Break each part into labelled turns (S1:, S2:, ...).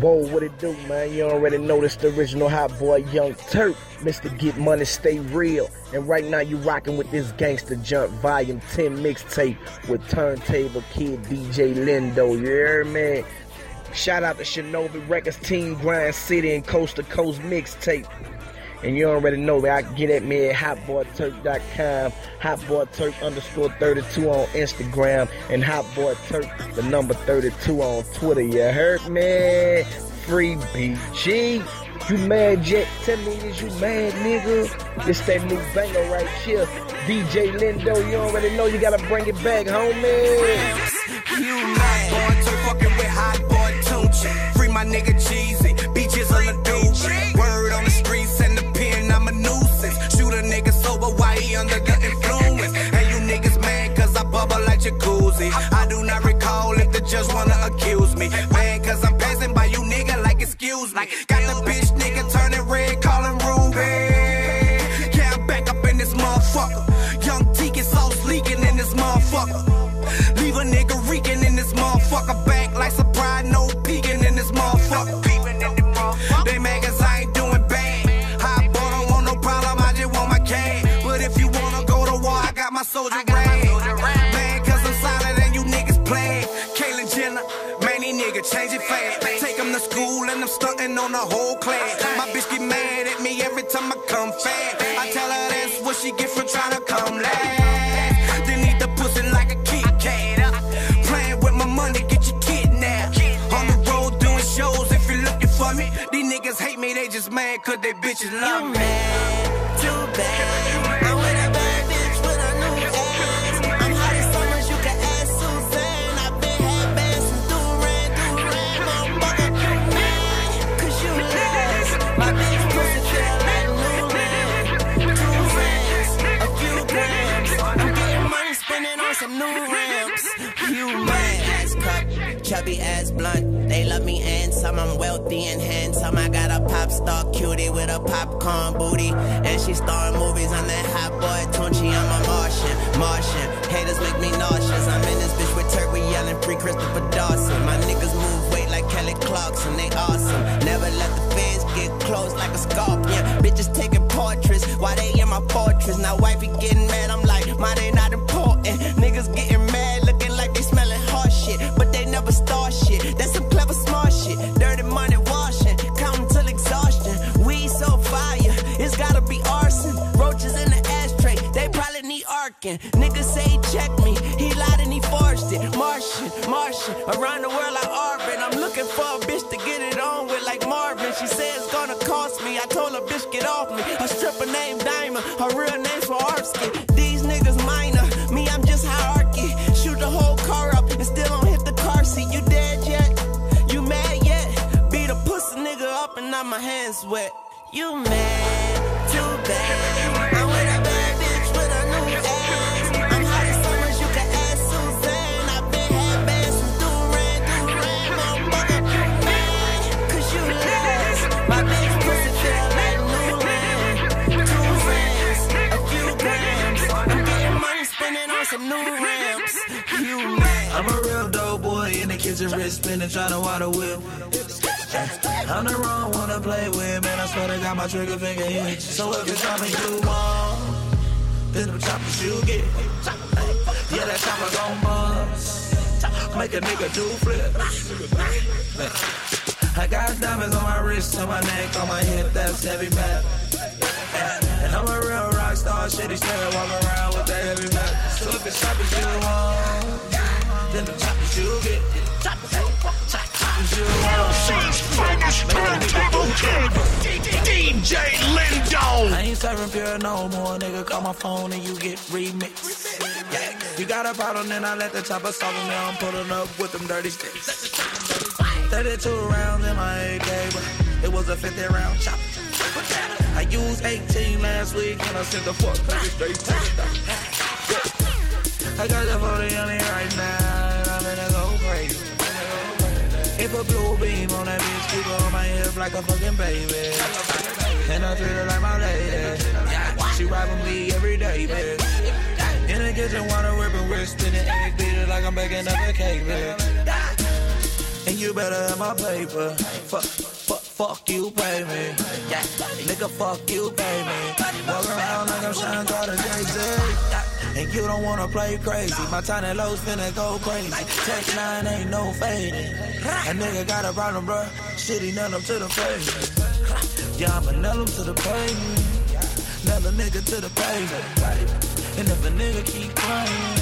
S1: Whoa, what it do, man? You already know this the original hot boy, Young Turk. Mr. Get Money, Stay Real. And right now you rocking with this Gangsta Jointz Volume 10 mixtape with Turntable Kid DJ Lindo. You hear me? Shout out to Shinobi Recordz Team Grind City and Coast to Coast mixtape. And you already know that I get at me at hotboyturk.com, hotboyturk underscore 32 on Instagram, and hotboyturk, the number 32 on Twitter. You heard me? Free BG. You mad yet? Tell me is you mad, nigga? It's that new banger right here. DJ Lindo, you already know you gotta bring it back, homie.
S2: You mad? Boy, turk fucking with hot boy Tunechi. Free my nigga Jeezy. Beaches on the dude. Jacuzzi. I do not recall if the judge wanna accuse me. Man, cause I'm passing by you nigga like excuse me. Got the bitch nigga she get for trying to come last. Then eat the pussy like a Kit Kat. Uh, playing with my money, get you kidnapped. On the road doing shows if you're looking for me. These niggas hate me, they just mad cause they bitches love me.
S3: Too bad. Ass blunt. They love me and some. I'm wealthy and handsome. I got a pop star cutie with a popcorn booty. And she starring movies. I'm that hot boy Tunechi. I'm a Martian, Martian. Haters make me nauseous. I'm in this bitch with Turk. We yelling pre Christopher Dawson. My niggas move weight like Kelly Clarkson. They awesome. Never let the fans get close like a scorpion. Bitches taking portraits while they in my fortress. Now wifey getting mad. I'm around the world
S4: wrist spinning, trying to water whip. I'm the wrong one to play with, man. I swear to God, my trigger finger itch. So if it's something you want, then the choppers you get. Yeah, that chopper gon' bust. Make a nigga do flips. I got diamonds on my wrist, on my neck, on my hip, that's heavy metal. And I'm a real rock star, shitty still walk around with that heavy metal. So if it's choppers you want, then the choppers you get.
S5: DJ Lindo.
S4: I ain't serving pure no more, nigga. Call my phone and you get remixed. Yeah. You got a problem, then I let the chopper solve them. Now I'm pulling up with them dirty sticks. 32 rounds in my AK, but it was a 50 round chopper. I used 18 last week and I sent the fuck straight to the I got the 40 on right now, and I'm gonna go. If a blue beam on that bitch, keep her on my hip like a fucking baby. And I treat her like my lady. She ride with me every day, baby. In the kitchen, water whipping, wrist spinning, egg beater like I'm baking up a cake, baby. And you better have my paper. Fuck, fuck, fuck you, pay me. Yeah, nigga, fuck you, pay me. Walk around like I'm Sean Carter, Jay-Z. Yeah. And you don't wanna play crazy. My tiny lows finna go crazy. Text line ain't no fading. A nigga got a problem, bruh. Shit, he nail him to the face. Yeah, I'ma nail him to the pavement. Nail a nigga to the pavement. And if a nigga keep playing,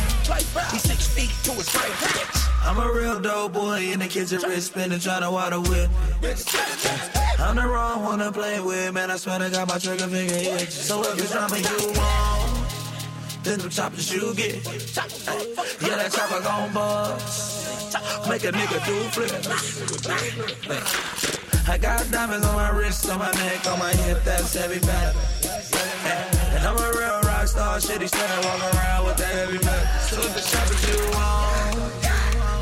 S4: he's six feet to his right. I'm a real dope boy in the kitchen, wrist spinning, trying to water whip. I'm the wrong one to play with, man. I swear I got my trigger finger itch. So if it's something you want, then the choppers you get. Yeah, that chopper gon' bust. Make a nigga do flip. I got diamonds on my wrist, on my neck, on my hip, that's heavy metal. And I'm a real rock star, shitty still walk around with that heavy metal. So if the choppers you want,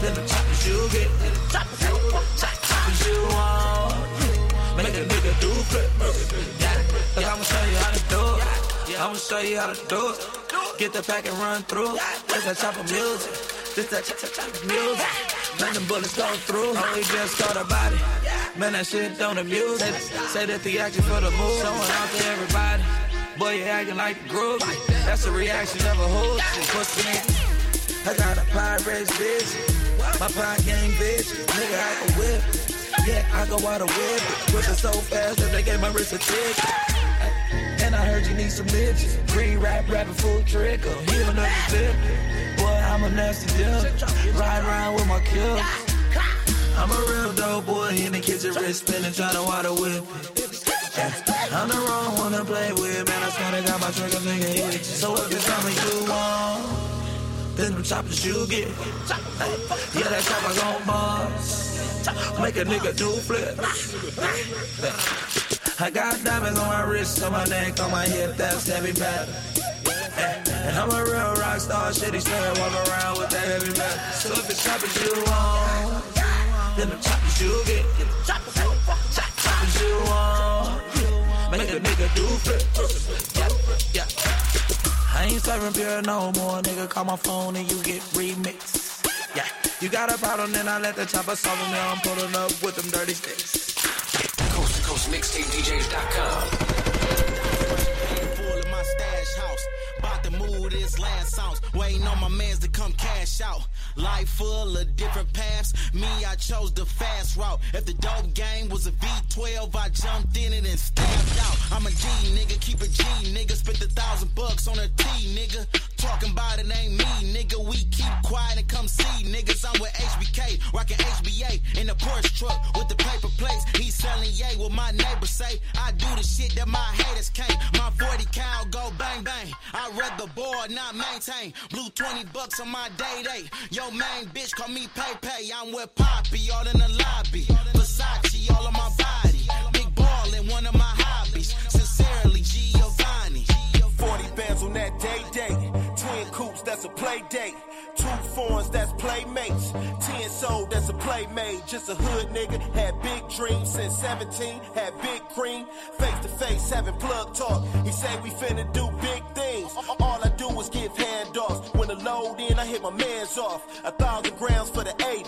S4: then the choppers you get. Choppers you want, make a nigga do flip. Yeah, I'ma show you how to do it. I'ma show you how to do it. Get the pack and run through. This that chopper music. This that chopper chopper music. Man, them bullets go through. He just caught a body. Man, that shit don't amuse me. Say that the action for the move. Showing out to everybody. Boy, you acting like the group. That's the reaction of a hood. I got a Pyrex bitch. My pie game bitch. Nigga, I can whip. Yeah, I go out a whip. Push it so fast that they gave my wrist a tick. Heard you need some bitches. Green rap, rapping full healing up the tip. Boy, I'm a nasty dude. Ride around with my kills. I'm a real dope boy in the kitchen, wrist spinning, trying to water whip. Yeah. I'm the wrong one to play with, man. I swear I got my trigger finger itch. So if it's something you want, then the choppers you get. Yeah, that chopper gon' bust. Make a nigga do flip. I got diamonds on my wrist, on my neck, on my hip, that's heavy metal. Eh, and I'm a real rock star, shitty still walk around with that heavy metal. So if it's choppers you want, then the choppers you get. Choppers you want, make a nigga do flip. Yeah, yeah. I ain't serving beer no more, nigga. Call my phone and you get remixed. Yeah, you got a problem, then I let the chopper solve them. Now I'm pulling up with them dirty sticks.
S6: Coast
S7: About to move this last ounce. Waiting on my mans to come cash out. Life full of different paths. Me, I chose the fast route. If the dope game was a V12, I jumped in it and stabbed out. I'm a G, nigga. Keep a G, nigga. Spent a thousand bucks on a T, nigga. Talking about it ain't me, nigga. We keep quiet and come see, niggas. I'm with HBK, rocking HBA in the Porsche truck with the paper plates. He selling yay. What my neighbors say, I do the shit that my haters can't. My 40 cal go bang bang. I read the board, not maintain. Blue 20 bucks on my day day. Yo, main bitch call me Pay Pay. I'm with Poppy, all in the lobby. Versace, all on my body. Big ballin', one of my hobbies. Sincerely, Giovanni.
S8: 40 bands on that day day. Twin coops, that's a play date. Two foreigns, that's playmates. Ten sold, that's a playmate. Just a hood nigga, had big dreams since 17. Had big cream, face to face, having plug talk. He say we finna do big things. All I do is give handoffs. When the load in, I hit my mans off. A thousand grams for the eight.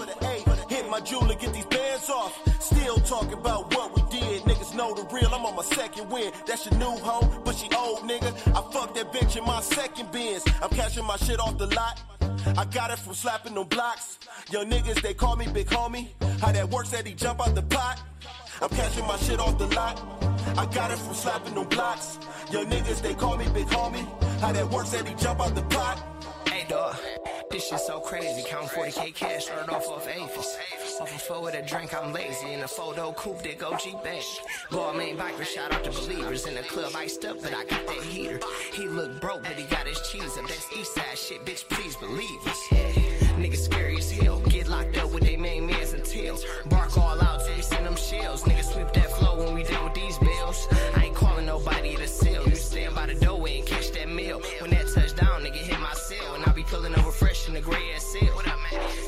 S8: Hit my jeweler, get these bands off. Still talking about what we know the real, I'm on my second win. That's your new hoe, but she old nigga. I fucked that bitch in my second bins. I'm catching my shit off the lot. I got it from slapping them blocks. Young niggas, they call me big homie. How that works, that he jump out the pot. I'm catching my shit off the lot. I got it from slapping them blocks. Young niggas, they call me big homie. How that works, that he jump out the pot.
S9: Hey dog, this shit so crazy. Count 40k cash, started off off Aphis. Off a four with a drink, I'm lazy. In a photo coupe, that go G bang. Ball main biker, shout out to believers. In the club, iced up, but I got that heater. He look broke, but he got his cheese up. That's east side shit, bitch, please believe us. Niggas scary as hell. Get locked up with they main mans and tails. Bark all out till send them shells. Niggas sweep the gray ass?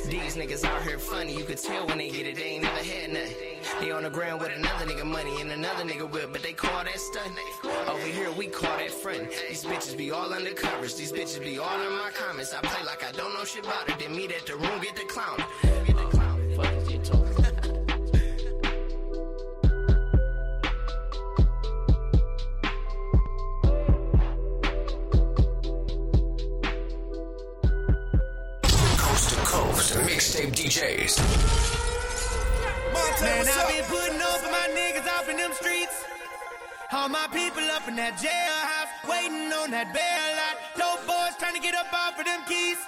S9: These niggas out here funny. You could tell when they get it, they ain't never had nothing. They on the ground with another nigga money and another nigga whip, but they call that stunt. Over here, we call that front. These bitches be all undercovers. These bitches be all in my comments. I play like I don't know shit about it. Then meet at the room, get the clown. Fuck is you talking? DJs.
S10: Man, I've been putting my niggas off in them streets. All my people up in that jailhouse, waiting on that. Dope boys trying to get up off of them keys.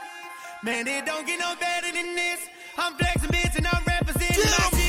S10: Man, it don't get no better than this. I'm flexing, and I'm representing.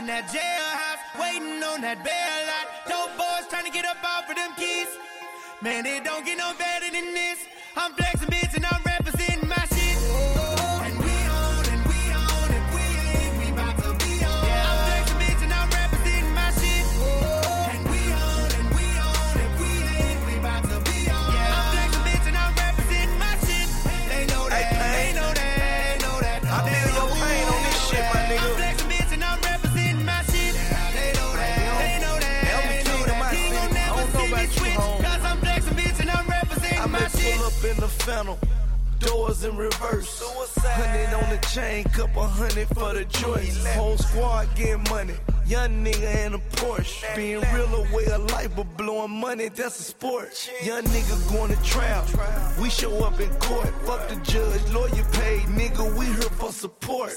S10: In that jailhouse, waiting on that bail out. Dope boys trying to get up off of them keys. Man, it don't get no better than this. I'm flexing bitch
S11: phantom, doors in reverse. Hundred on the chain, couple hundred for the choice. Whole squad getting money. Young nigga in a Porsche. Being real a way of life, but blowing money, that's a sport. Young nigga going to trial. We show up in court. Fuck the judge, lawyer paid. Nigga, we here for support.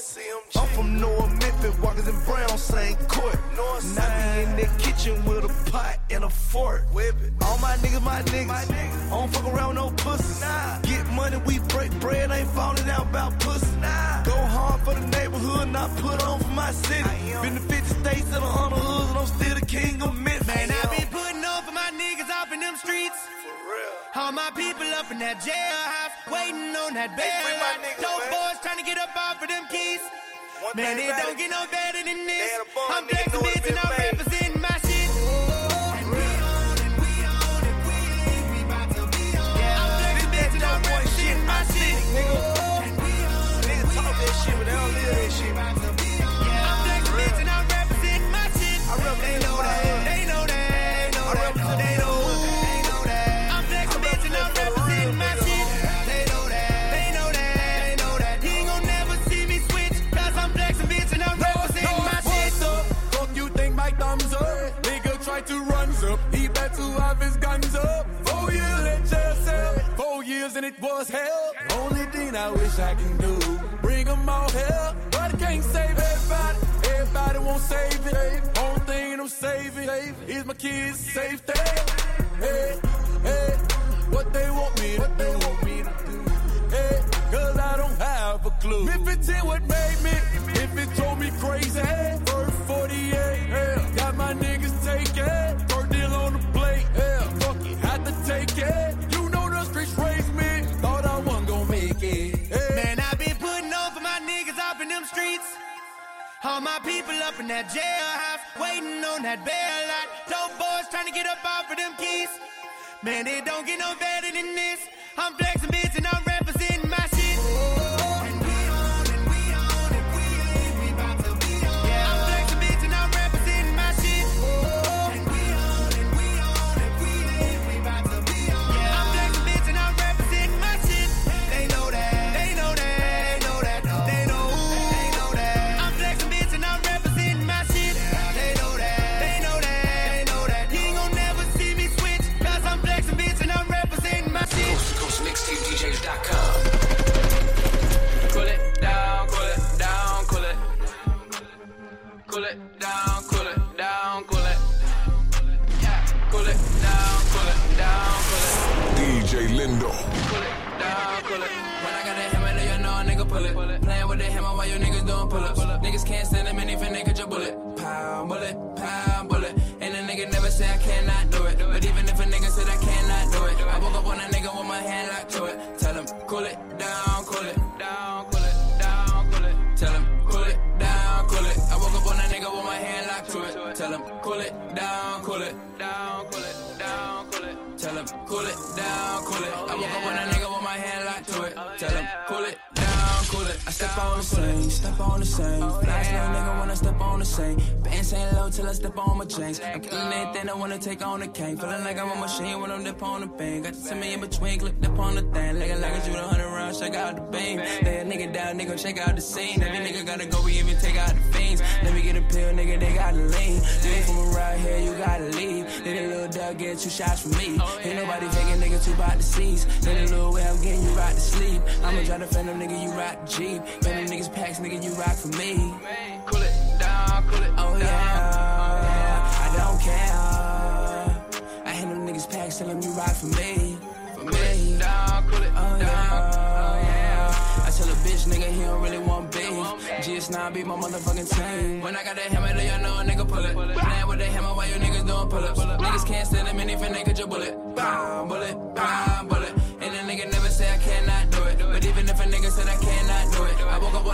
S11: I'm from North Memphis, Walkers and Brown, same court. Now be in the kitchen with a pot and a fork. All my niggas, my niggas. I don't fuck around with no pussies. Get money, we break bread. Ain't falling out about pussy. Go hard for the neighborhood, not put on for my city. Been to 50 states a hundred hoods, and I'm still the king of Memphis.
S10: Man, I be putting on for my niggas off in them streets. For real. All my people up in that jailhouse, waiting on that bail.
S11: my niggas,
S10: Dope
S11: man.
S10: boys trying to get up off of them keys. Man,
S11: thing
S10: it don't get no better than this.
S11: had a bond,
S10: I'm
S11: know
S10: and I'm.
S12: Guns up. Four years jail cell. Four years and it was hell. Only thing I wish I can do. Bring 'em all hell. But I can't save everybody. Everybody won't save it. Only thing I'm saving is my kids' safety. Hey, hey, what they want me to do. Hey, cause I don't have a clue. If it's in what made me, if it told me crazy, my
S10: people up in that jailhouse, waiting on that bail out. Dope boys trying to get up off of them keys. Man, it don't get no better than this. I'm flexing bitch
S13: cool it down, cool it down, cool it. Yeah, cool it down, cool it down, cool it. DJ Lindo. Cool it down, cool it. When I got a hammer, you know a nigga pull it. Pull it. Step on the same, step on the same. Flash little nigga when I step on the same. Band saying low till I step on my chains. I'm killing anything I wanna take on the cane. Feeling like I'm a machine when I'm dip on the bang. Got the me in between, clip dip on the thing. Like a like a shoot a hundred rounds, check out the beam. Lay a nigga down, nigga, shake out the scene. Every nigga gotta go, we even take out the fiends. Let me get a pill, nigga, they gotta lean. You ain't from around here, you gotta leave. Let a little dog get two shots from me. Ain't nobody faking, nigga, too by the seas. Let a little way I'm getting you right to sleep. I'ma try to fend them, nigga, you rock the Jeep. Man, them niggas packs, nigga, you rock for me. Cool it down, cool it Oh, yeah, I don't care. I hand them niggas packs, tell them you rock for me. For me. Down, cool it oh, oh, yeah. I tell a bitch, nigga, he don't really want beef. GS9 beat my motherfucking team. When I got that hammer, then you know a nigga pull it. Playing with that hammer while you niggas doing pull ups. Niggas can't stand them anything, they could your bullet. Bullet, bam, bullet. And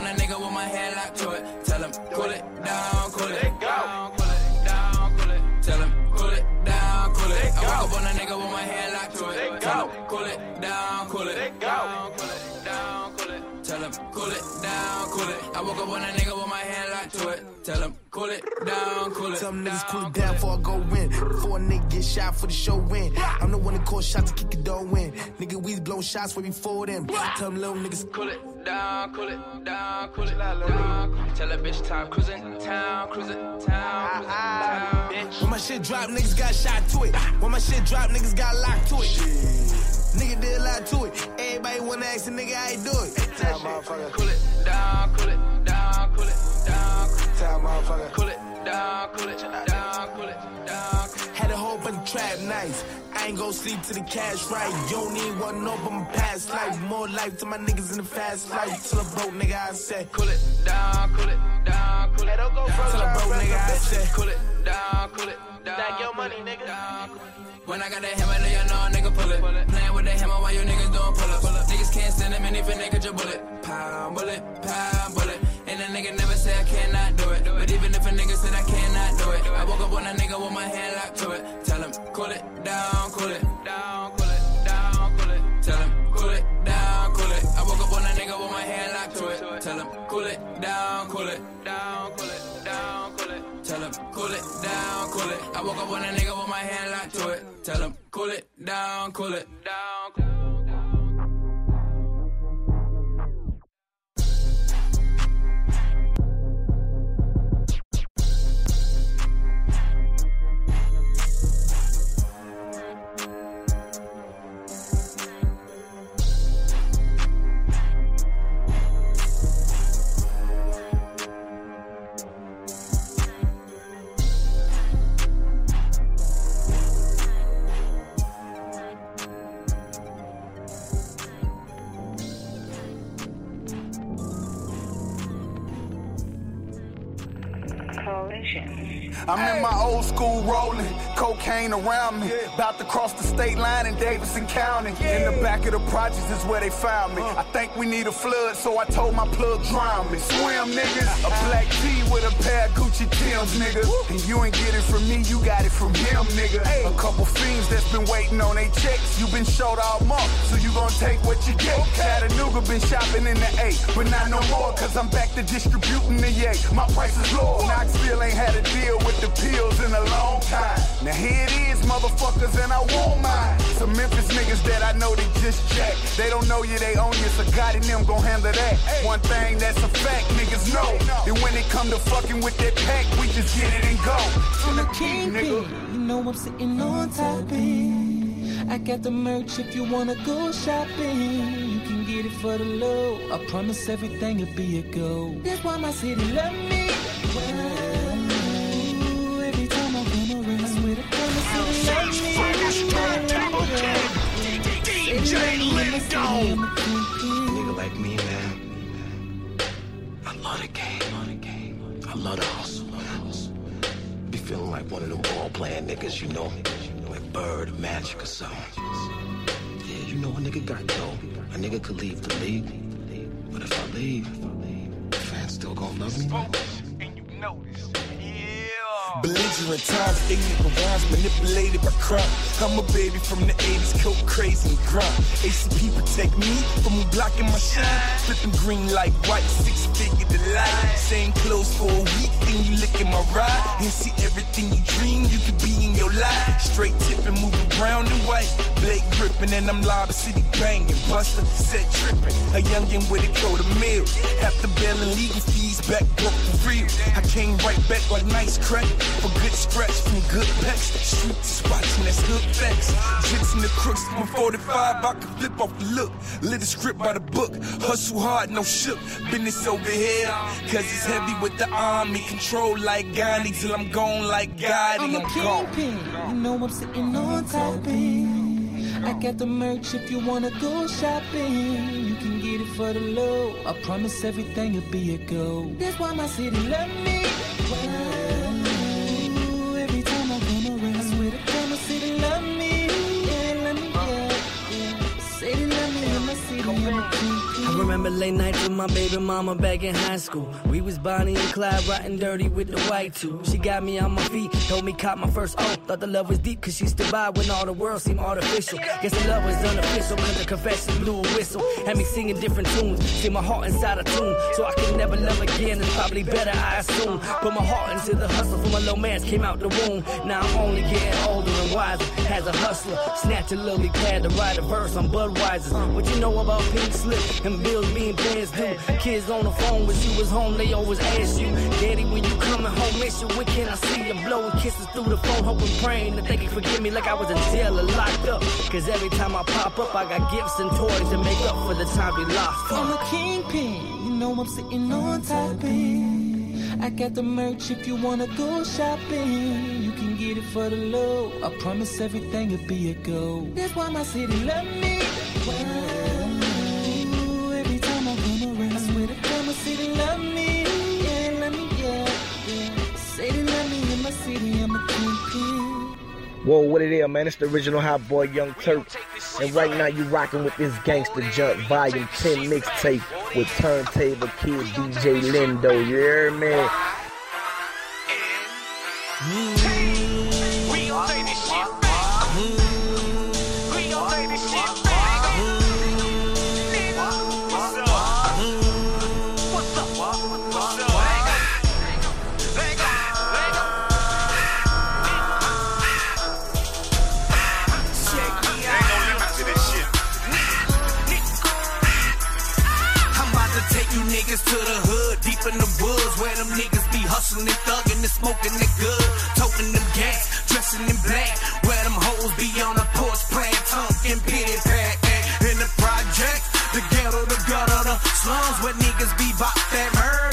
S13: on a nigga with my hand locked to it. I woke up on a nigga with my hand locked to it. Tell him, cool it down, cool it. Tell
S14: them niggas cool it down before I go in. Before a nigga get shot for the show win. I'm the one that call shots to kick the door in. Nigga, we blow shots way before them. Tell them little niggas
S13: Cool it down, cool it down, cool it down. Tell that bitch time cruising town, cruising town, ah, cruising ah, town. Bitch.
S14: When my shit drop, niggas got shot to it. When my shit drop, niggas got locked to it. Nigga did a lot to it. Everybody wanna ask a nigga how he do it. Tell motherfucker.
S13: Cool it down, cool it down, cool it down.
S14: Tell motherfucker.
S13: Cool it down, cool it down, cool it down.
S14: Had a whole bunch of trap nights. I ain't gon' sleep till the cash right. You don't need one no but my past life. More life to my niggas in the fast life. Till a broke nigga I said.
S13: Cool it down, cool it down, cool it down.
S14: Till a broke nigga I said.
S13: Cool it down, cool it down.
S14: Stack your money, nigga.
S13: Down. When I got that hammer, then you know a nigga pull it. Playing with that hammer while you niggas doing pull ups. Niggas can't stand them anything, they could your bullet. Pound bullet, pound down, cool it down. Cool
S15: cocaine around me. About to cross the state line in Davidson County. In the back of the projects is where they found me. I think we need a flood, so I told my plug drown me. Swim niggas, a black tee with a pair of Gucci Tims, nigga. And you ain't get it from me, you got it from him, nigga. A couple fiends that's been waiting on they checks. You been showed all month, so you gon' take what you get. Chattanooga been shopping in the A, but not no more, cause I'm back to distributing the yay. My price is low. Knoxville ain't had a deal with the pills in a long time. Now here it is, motherfuckers, and I want mine. Some Memphis niggas that I know they just jack. They don't know you, they own you, so God and them gon' handle that. One thing that's a fact, niggas know. And when it come to fucking with that pack, we just get it and go.
S16: I'm a kingpin, you know I'm sitting on top. I got the merch if you wanna go shopping. You can get it for the low. I promise everything'll be a go. That's why my city love me. A kingpin.
S17: Nigga like me, man. I love the game. I love the hustle. Be feeling like one of them ball playing niggas, you know, like Bird, Magic, or something. Yeah, you know a nigga got dough. A nigga could leave the league, but if I leave, the fans still gonna love me.
S14: Belligerent times, ignorant rhymes, manipulated by crime. I'm a baby from the 80s, coke crazy and grind. ACP protect me from blocking my shine. Flipping green like white, six figure delight. Same clothes for a week, then you licking my ride. And see everything you dream, you could be in your life. Straight tipping, moving brown and white. Blake gripping, and I'm live city banging. Buster, set tripping. A youngin' with a coat of meal. After bail and legal fees, back broke for real. I came right back like nice crack. For good scratch from good pecs. Streets watching, that's good facts. Jits in the crooks, I'm 45, I can flip off the look. Lit a script by the book. Hustle hard, no shook. Business over here, cause it's heavy with the army. Control like Gandhi till I'm gone like Gotti.
S16: I'm a
S14: I'm gone.
S16: kingpin. You know I'm sitting on top. I got the merch if you wanna go shopping. You can get it for the low. I promise everything will be a go. That's why my city love me. Wow. City love me. Love love me.
S18: I remember late nights with my baby mama back in high school. We was Bonnie and Clyde riding dirty with the white too. She got me on my feet, told me caught my first O. Thought the love was deep cause she stood by when all the world seemed artificial. Guess the love was unofficial cause the confession blew a whistle. Had me singing different tunes, see my heart inside a tune. So I could never love again, it's probably better I assume. Put my heart into the hustle for my little man's came out the womb. Now I'm only getting older and wiser. As a hustler, snatch a lily pad to write a verse on Budweiser. What you know about pink slip and bills being pants due? Kids on the phone when you was home, they always ask you, Daddy, when you coming home, miss you, when can I see you? Blowing kisses through the phone, hoping, praying that they can forgive me like I was in jail or locked up. Cause every time I pop up, I got gifts and toys to make up for the time we lost.
S16: I'm a kingpin, you know I'm sitting on top. I got the merch if you wanna go shopping. You can get it for the low. I promise everything will be a go. That's why my city love me. Wow.
S1: Whoa, what it is, man? It's the original Hot Boy Young Turk. And right now you rocking with this Gangsta Jointz Volume 10 mixtape with Turntable Kid DJ Lindo. You hear me?
S2: Hustling and thugging and smoking the good, toting them gas, dressing in black, where them hoes be on the porch playing tongue and pity pat. In the projects, the ghetto, the gutter, the slums, where niggas be bop that murder,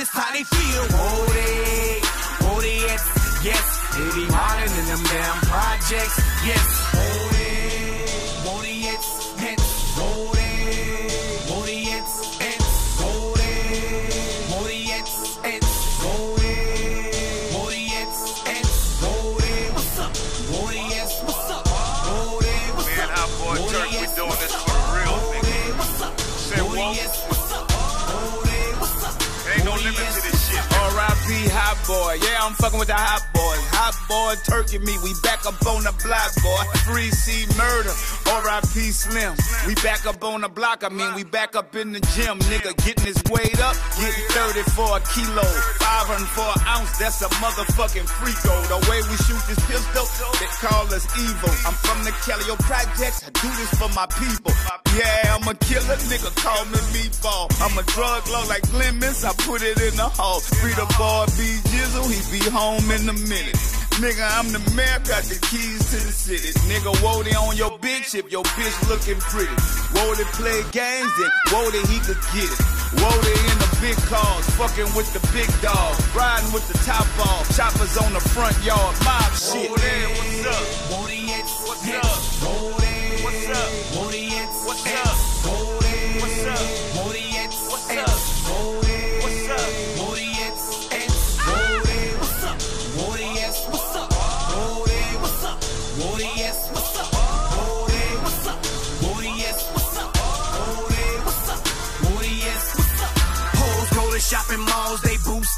S2: it, it's how they feel, oh they, oh they, yes, yes, they be hiding in them damn projects, yes, oh they,
S19: Yeah, I'm fucking with the Hot Boys. Hot Boy, Turkey me. We back up on the block, boy. Free C murder. R.I.P. Slim. We back up on the block. I mean, we back up in the gym. Nigga getting his weight up. Getting 30 for a kilo. 500 for an ounce. That's a motherfucking freako. The way we shoot this pistol, they call us evil. I'm from the Calliope Projects. I do this for my people. Yeah, I'm a killer, nigga call me meatball. I'm a drug law like Clemens, I put it in the hall. Free the boy, be jizzle, he be home in a minute. Nigga, I'm the mayor, got the keys to the city. Nigga, Wody on your bitch if your bitch looking pretty. Wody play games, then Wody he could get it. Wody in the big cars, fucking with the big dog. Riding with the top off, choppers on the front yard, mob shit. Wody, what's up?
S2: Wody,
S19: what's up?
S2: Wody,
S19: what's up?
S2: Wody,
S19: what's up?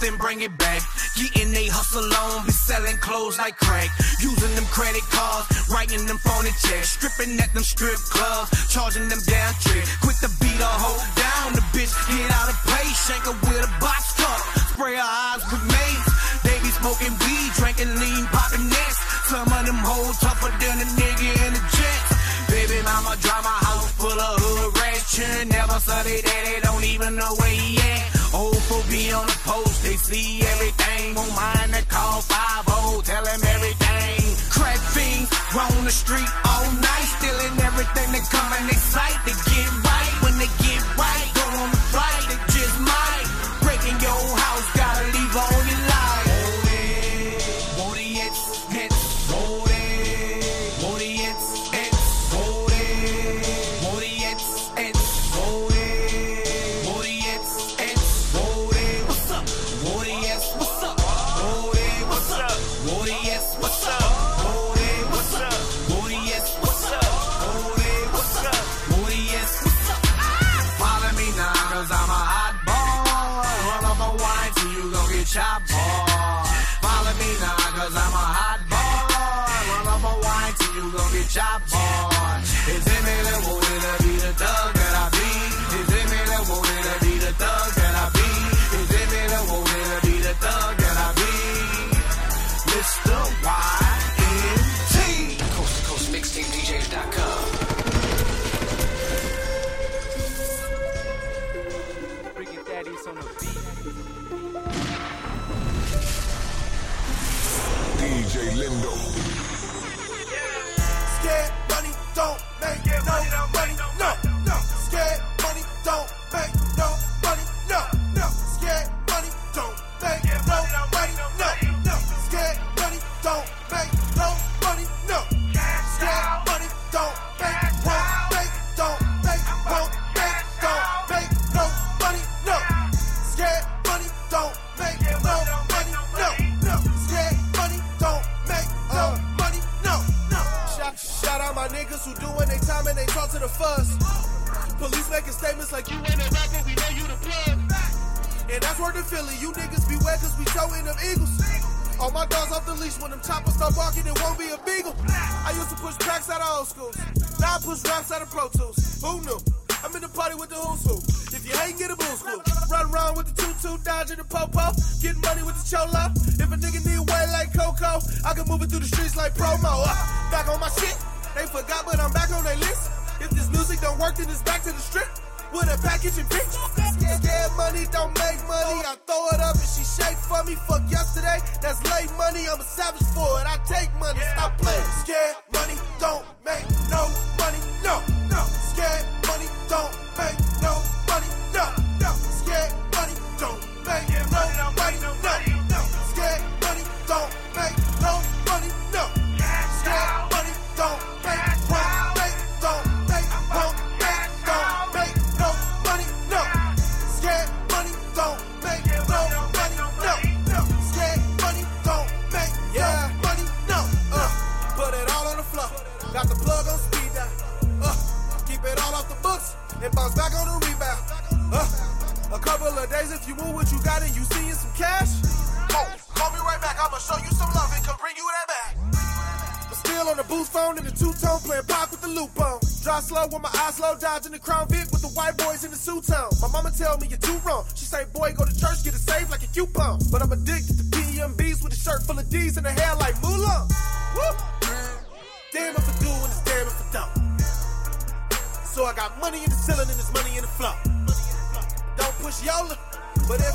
S2: And bring it back. Getting they hustle on, be selling clothes like crack. Using them credit cards, writing them phony checks. Stripping at them strip clubs, charging them down trick. Quick to beat a hoe down, the bitch get out of play. Shank her with a box cup, spray her eyes with mace. They be smoking weed, drinking lean, popping nets. Some of them hoes tougher than a nigga in the jets. Baby mama drive my house full of hood rats. Never study that, they don't even know see everything. Won't mind that call 5 tell him everything. Crack fiends roam the street all night, stealing everything that come in their sight. They get
S11: schools. Now I push raps out of Pro Tools. Who knew? I'm in the party with the who's who. If you hate, get a boost clue. Run around with the tutu, dodging the popo. Getting money with the cholo. If a nigga need weight like Coco, I can move it through the streets like promo. Uh, back on my shit. They forgot, but I'm back on their list. If this music don't work, then it's back to the strip. With a package and bitch. Scared money don't make money. I throw it up and she shake for me. Fuck yesterday, that's late money. I'm a savage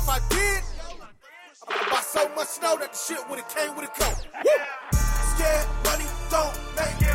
S11: I did, I'm so much snow that the shit would've came with a coat. Woo! Scared money don't make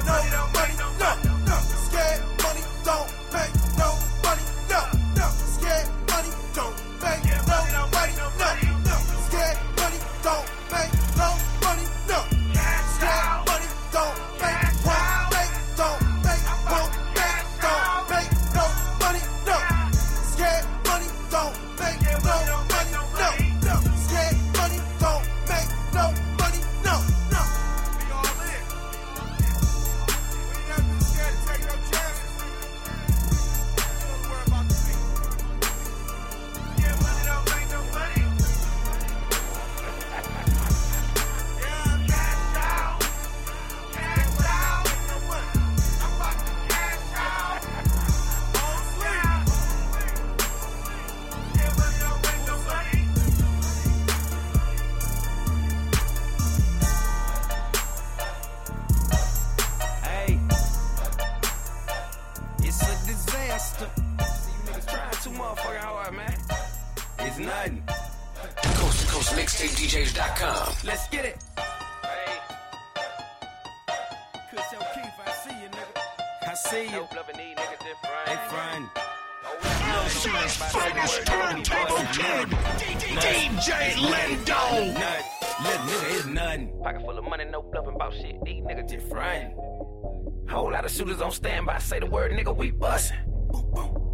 S20: Say the word, nigga, we bustin'.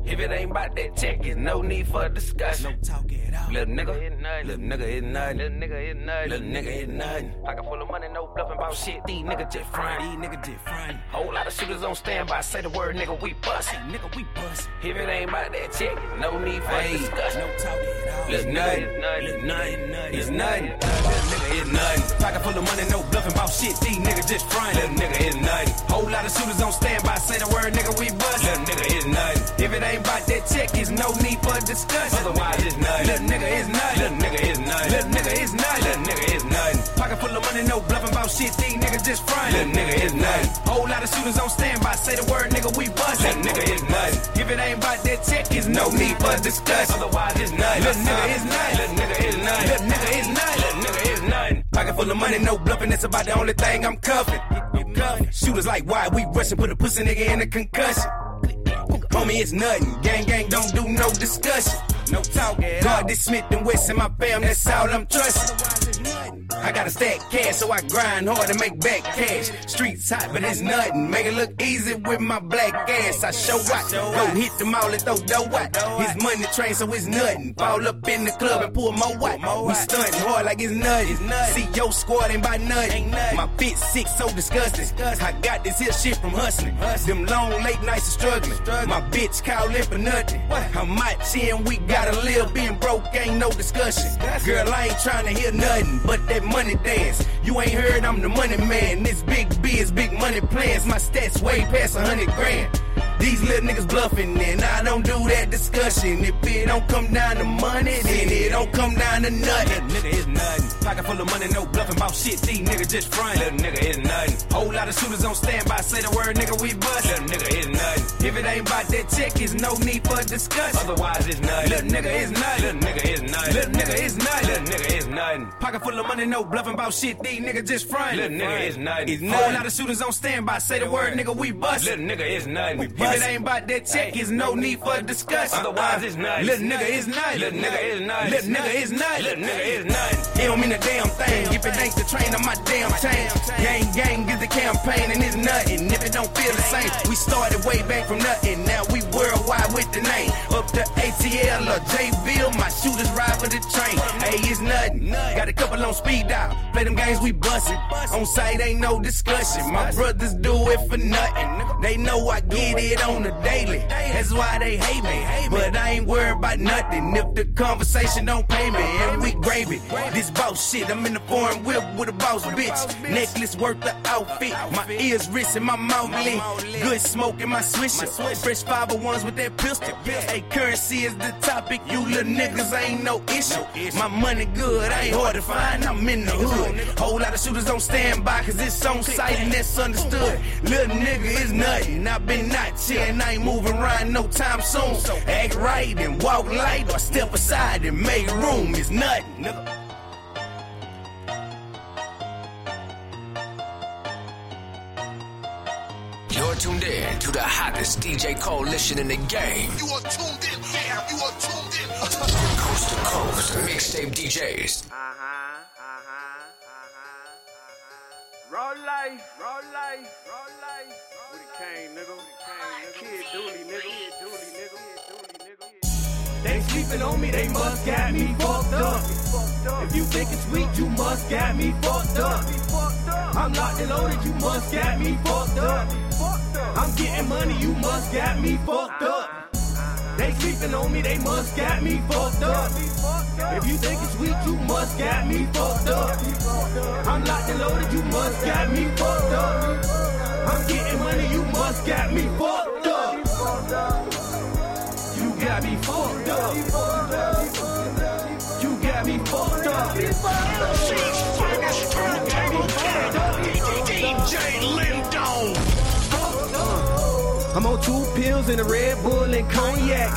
S20: If it ain't about that check, it's no need for discussion. No talk it out. Little nigga, little nigga is nothing. Little nigga is nothing. Little nigga is nothing. Pocket full of money, no bluffing about shit. These niggas just frying. These niggas just frying. Whole lot of shooters on standby. Say the word, nigga, we bustin'. Nigga, we bustin'. If it ain't about that check, no need for discussion. No talk it out. Little nothing. Little nothing. It's nothing. Little nigga is nothing. Pocket full of money, no bluffing about shit. These niggas just frying. Little nigga is nothing. Whole lot of shooters on standby. Say the word, nigga, we bustin'. Little nigga is nothing. If it ain't about that check, it's no need for discussion. Otherwise, it's nothing. Little nigga is nothing. Little nigga is nothing. Little nigga is nothing. Little nigga is nothing. Pocket full of money, no bluffing about shit. These niggas just frying. Little nigga is nothing. Whole lot of shooters on standby. Say the word, nigga, we bustin'. Little nigga is nothing. If it ain't about that check, it's no need for discussion. Otherwise, it's nothing. Little nigga is nothing. Little nigga is nothing. Little nigga is nothing. Little nigga is nothing. Pocket full of money, no bluffing. That's about the only thing I'm covered. Shooters like why we rushing, put a pussy nigga in a concussion. Homie, it's nothing. Gang, gang, don't do no discussion. No talk. God, this Smith and Wesson, my fam, that's all I'm trusting. I gotta stack cash, so I grind hard to make back cash. Streets hot, but it's nothing. Make it look easy with my black ass. I show out, go hit them all and throw dough out. His money train, so it's nothing. Fall up in the club and pull more out. We stunting hard like it's nothing. See your squad ain't by nothing. My fit sick, so disgusting. I got this here shit from hustling. Them long late nights of struggling. My bitch calling for nothing. How much in we gotta live? Being broke ain't no discussion. Girl, I ain't trying to hear nothing but that money dance. You ain't heard I'm the money man. This big biz, big money plans. My stats way past a hundred grand. These little niggas bluffing, and I don't do that discussion. If it don't come down to money, then it don't come down to nothing. Little nigga is nothing. Pocket full of money, no bluffing about shit. These niggas just front. Little nigga is nothing. Whole lot of shooters on standby. Say the word, nigga, we bust. Little nigga is nothing. If it ain't about that check, it's no need for discussion. Otherwise, it's nothing. Little nigga is nothing. Little nigga is nothing. Little nigga is nothing. Little nigga is nothing. Pocket full of money, no bluffing about shit. These niggas just front. Little nigga is nothing. Whole lot of shooters on standby. Say the word, nigga, we bust. Little nigga is nothing. We bust. If it ain't about that check, it's no need for discussion. Otherwise, it's nothing. Little nigga is nothing. Little nigga is nothing. Little nigga is nothing. Little nigga is nothing. It don't mean a damn thing. If it ain't the train on my damn chain. Gang, gang is the campaign and it's nothing. If it don't feel the same, we started way back from nothing. Now we worldwide with the name. Up to ATL or J-Ville, my shooters ride for the train. Hey, it's nothing. Got a couple on speed dial. Play them games, we bustin'. On site, ain't no discussion. My brothers do it for nothing. They know I get it on the daily. That's why they hate me. But I
S2: ain't worried about nothing. If the conversation don't pay me, and we gravy. This boss shit, I'm in the foreign whip with a boss bitch. Necklace worth the outfit. My ears rich and my mouth lit. Good smoke in my swisher. Fresh 501s with that pistol. Hey, currency is the topic. You little niggas ain't no issue. My money good, I ain't hard to find. I'm in the hood. Whole lot of shooters on standby, cause it's on sight and that's understood. Little nigga is nothing. I been not chillin', I ain't moving around no time soon. Act right and walk light or step aside and make room. It's nothing, nigga.
S6: You're tuned in to the hottest DJ coalition in the game.
S21: You are tuned in, fam. You are tuned in.
S6: Coast to coast, mixtape DJs.
S22: Raw life, raw life, raw life. With a cane, nigga. With a cane, nigga.
S2: They sleeping on me, they must got me fucked up. If you think it's weak, you must got me fucked up. I'm locked and loaded, you must got me fucked up. I'm getting money, you must got me fucked up. They sleeping on me, they must got me fucked up. If you think it's weak, you must got me fucked up. I'm locked and loaded, you must got me fucked up. I'm getting money, you must got me fucked up. You got me fucked up. You got me fucked up.
S21: She's finest turntable kid. DJ Lindo.
S23: I'm on two pills and a Red Bull and cognac.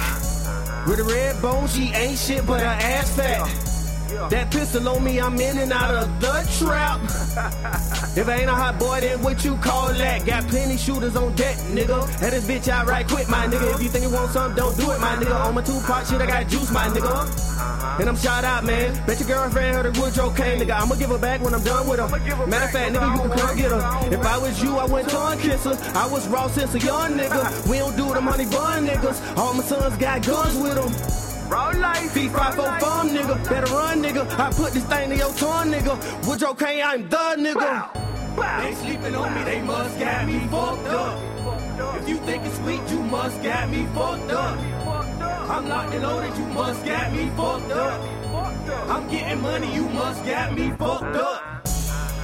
S23: With a red bone, she ain't shit but her ass fat. That pistol on me, I'm in and out of the trap. if I ain't a hot boy, then what you call that? Got plenty shooters on deck, nigga. And this bitch outright quit, my nigga. If you think you want something, don't do it, my nigga. On my two part shit, I got juice, my nigga. And I'm shot out, man. Bet your girlfriend heard a Woodrow came, nigga. I'ma give her back when I'm done with her. Matter of fact, nigga, you can come get her. If I was you, I wouldn't tongue kiss her. I was raw since a young nigga. We don't do them honey bun niggas. All my sons got guns with them. Raw life. P5 farm nigga. Better run, nigga. I put this thing to your tongue, nigga. Woodrow Kane, I'm the nigga.
S2: They sleeping on me, they must got me fucked up. If you think it's sweet, you must got me fucked up. I'm locked and loaded, you must got me fucked up. I'm getting money, you must got me fucked up.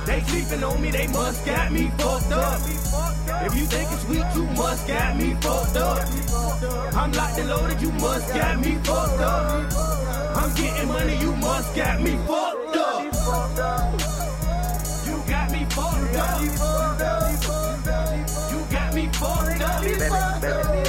S2: They sleeping on me, they must got me fucked up. If you think it's weak, you must got me fucked up. I'm locked and loaded, you must got me fucked up. I'm getting money, you must got me fucked up. You got me fucked up. You got me fucked up.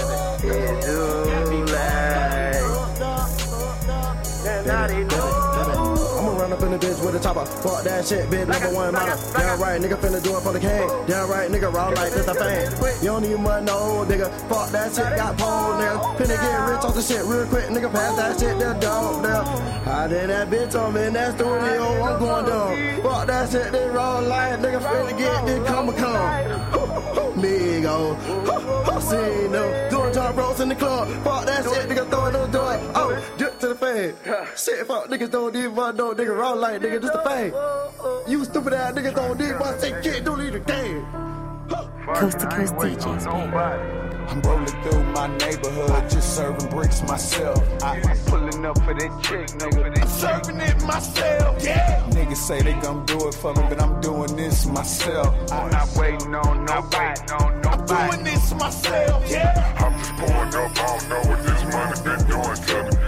S23: Up in the bitch with a chopper. Fuck that shit, bitch. Number one model. Damn right, nigga finna do it for the cane. Damn right, nigga raw like this a fan. You don't need money, no nigga. Fuck that shit, got pole, nigga. Finna get rich off the shit real quick, nigga. Pass that shit, that dog, there. Hiding that bitch on me in that studio, I'm going down. Fuck that shit, they raw like nigga. Finna get this come come. Migo, see no. Doing top ropes in the club. Fuck that shit, nigga. Throw it on door. Drip the fan. Shit, fuck niggas don't even want no nigga raw like nigga. Just a fame. You stupid ass niggas don't need my say kid, don't need a game.
S24: Coast to coast DJs, baby.
S15: I'm rolling through my neighborhood, just serving bricks myself. I, I'm pulling up for that chick, nigga. I'm serving it myself, yeah. Niggas say they gon' do it for me, but I'm doing this myself. I'm not waiting on nobody. I'm doing this myself, yeah.
S25: I'm just pulling up, I don't know what this money been doing to me.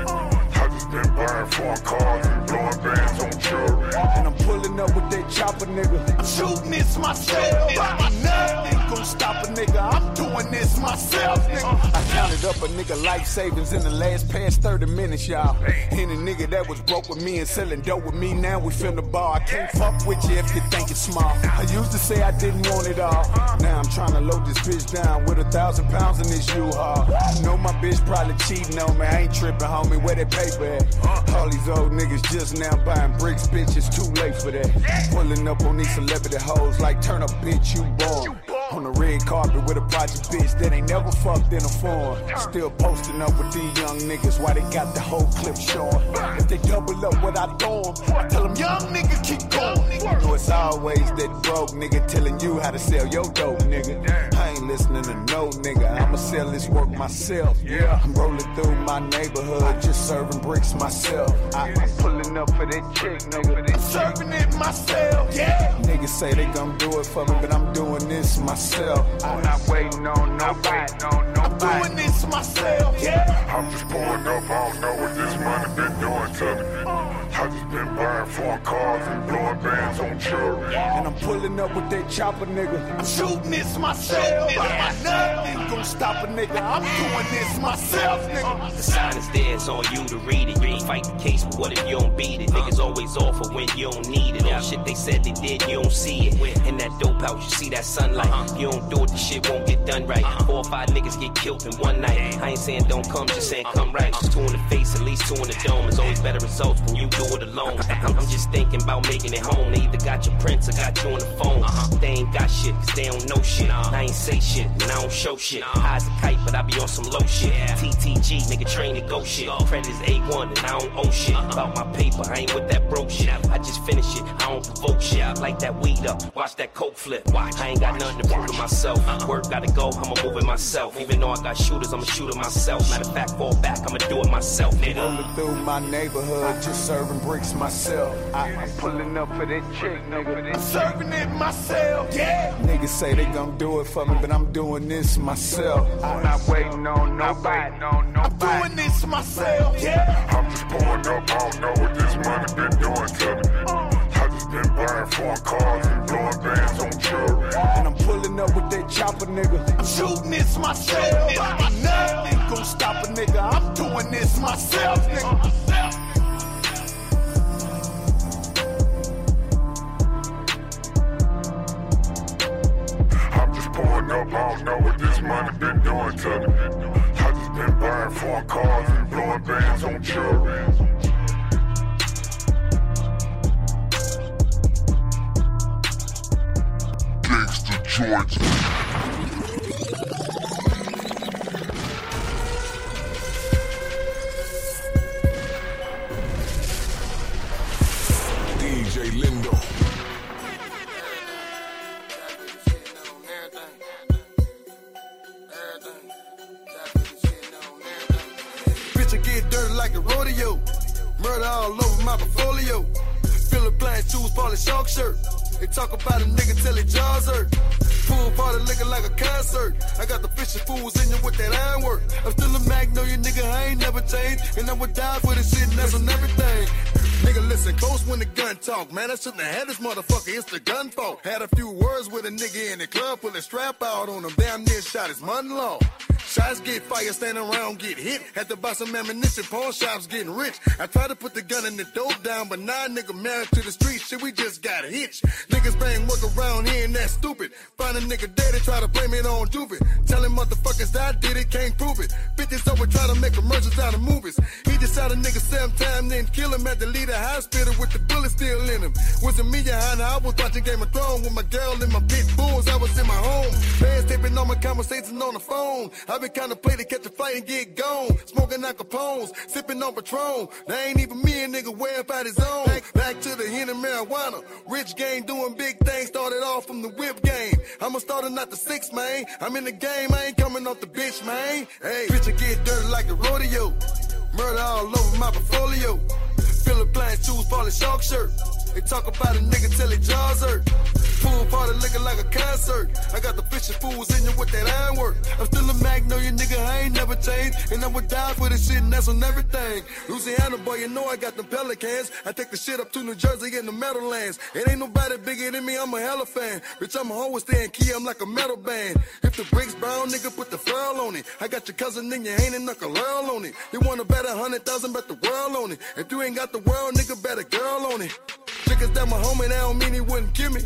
S25: Been buying foreign cars and blowing bands on jewelry.
S15: And I'm pulling up with that chopper, nigga. I'm shooting this myself. Nothing gon' stop a nigga. I'm doing this myself, nigga. I counted up a nigga life savings in the last past 30 minutes, y'all. Any nigga that was broke with me and selling dope with me, now we finna ball. I can't fuck with you if you think it's small. I used to say I didn't want it all. Now I'm trying to load this bitch down with a thousand pounds in this U-Haul. Know my bitch probably cheating on me. I ain't tripping, homie. Where that paper at? All these old niggas just now buying bricks, bitch. It's too late for that. Pulling up on these celebrity hoes like turn up, bitch, you born. On the red carpet with a project bitch that ain't never fucked in a form. Still posting up with these young niggas while they got the whole clip showing. If they double up what I 'em, I tell them, young nigga, keep going. You know it's always that broke nigga telling you how to sell your dope, nigga. I ain't listening to no nigga. I'ma sell this work myself. Yeah. I'm rolling through my neighborhood, just serving bricks myself. I, I'm pulling up for that chick, nigga. I'm serving it myself. Yeah. Niggas say they gon' do it for me, but I'm doing this myself. I'm not waiting on nobody. I'm doing this myself. Yeah.
S25: I'm just pulling up, I don't know what this money been doing to me. Oh. I just been buying foreign cars and blowing bands on jewelry.
S15: And I'm pulling up with that chopper, nigga. I'm shooting this myself. Nothing gon' stop a nigga. I'm doing this myself, nigga.
S26: The sign is there, it's on you to read it. You fight the case, but what if you don't beat it? Niggas always offer when you don't need it. All shit they said they did, you don't see it. In that dope house, you see that sunlight. Uh-huh. You don't do it, the shit won't get done right. Uh-huh. Four or five niggas get killed in one night. I ain't saying don't come, just saying uh-huh. come right. Just two in the face, at least two in the dome. It's always better results when you do it alone. I'm I'm just thinking about making it home. They either got your prints or got you on the phone. They ain't got shit, cause they don't know shit. I ain't say shit, and I don't show shit. High as a kite, but I be on some low shit. TTG, nigga train to go shit. Credit is A1, and I don't owe shit. About my paper, I ain't with that broke shit. I just finish it, I don't provoke shit. Light that weed up, watch that coke flip. Watch, I ain't got nothing to prove to myself. Work gotta go, I'ma move it myself. Even though I got shooters, I'ma shoot it myself. Matter of fact, fall back, I'ma do it myself, nigga.
S15: Rolling through my neighborhood, just serving bricks myself. I, I'm pulling up for that chick, nigga. I'm serving it myself. Yeah. Niggas say they gon' do it for me, but I'm doing this myself. I'm not waiting on nobody. I'm doing this myself. Yeah.
S25: I'm just pulling up, I don't know what this money been doing to me. I just been buying foreign cars and blowing bands on jewelry.
S15: And I'm pulling up with that chopper, nigga. I'm shooting this myself. Nothing gon' stop a nigga. I'm doing this myself, nigga.
S25: Up, I don't know what this money been doing to me. I just been buying foreign cars and blowing bands on jewelry. Gangsta joints.
S21: Murder all over my portfolio. Philipp Plein shoes, Pauly shark shirt. They talk about a nigga till his jaws hurt. Pool party looking like a concert. I got the fishing fools in you with that ironwork. I'm still a magnolia nigga, I ain't never changed. And I would die for this shit, and that's on everything. Nigga, listen close when the gun talk. Man, I shouldn't have had this motherfucker. It's the gun fault. Had a few words with a nigga in the club, put a strap out on him. Damn near shot his money long. Shots get fired, stand around, get hit. Had to buy some ammunition, pawn shops getting rich. I tried to put the gun in the dope down, but now nigga married to the street. Shit, we just got hitched. Niggas bang work around here and that's stupid. Find a nigga dead and try to blame it on Jupit. Telling motherfuckers that I did it, can't prove it. Bitches over try to make commercials out of movies. He a nigga seven times, then kill him at the leader hospital with the bullet still in him. Wasn't me behind I was watching Game of Thrones with my girl and my pit bulls. I was in my home. Fans taping all my conversations on the phone. I been kinda play to catch a flight and get gone. Smoking Al Capones, sipping on Patron. That ain't even me, a nigga way up out his own. Back, back to the hen and marijuana. Rich game doing big things. Started off from the whip game. I'ma start not the six, man. I'm in the game, I ain't coming off the bitch, man. Hey, bitch, I get dirty like a rodeo. Murder all over my portfolio. Philipp Plein shoes, Pauly shark shirt. They talk about a nigga till his jaws hurt. Pool party looking like a concert. I got the fishing fools in you with that ironwork. I'm still a magnolia nigga, I ain't never changed. And I would die for this shit, and that's on everything. Louisiana boy, you know I got them pelicans. I take the shit up to New Jersey in the Meadowlands. It ain't nobody bigger than me, I'm a hella fan. Bitch, I'm a hoe with staying key, I'm like a metal band. If the bricks brown, nigga, put the furl on it. I got your cousin in your hand and knuckle earl on it. You want to bet a hundred thousand, bet the world on it. If you ain't got the world, nigga, bet a girl on it. Niggas that my homie, that don't mean he wouldn't kill me.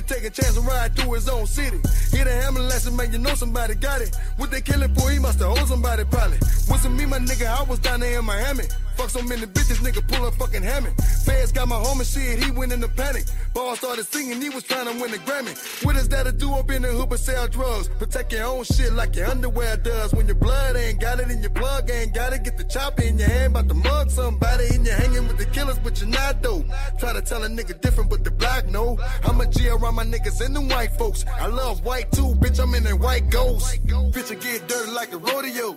S21: Nigga take a chance and ride through his own city. Hit a hammer lesson, man, you know somebody got it. What they kill it for, he must have owed somebody probably. Wasn't me, my nigga, I was down there in Miami. Fuck so many bitches, nigga, pull a fucking hammer. Feds got my homie shit, he went into panic. Ball started singing, he was trying to win the Grammy. What is that to do up in the hood sell drugs? Protect your own shit like your underwear does. When your blood ain't got it and your plug ain't got it, get the chopper in your hand, about to mug somebody and you're hanging with the killers, but you're not though. Try to tell a nigga different, but the black know. I'm a G around my niggas and them white folks. I love white too, bitch, I'm in that white ghost. Bitch, I get dirty like a rodeo.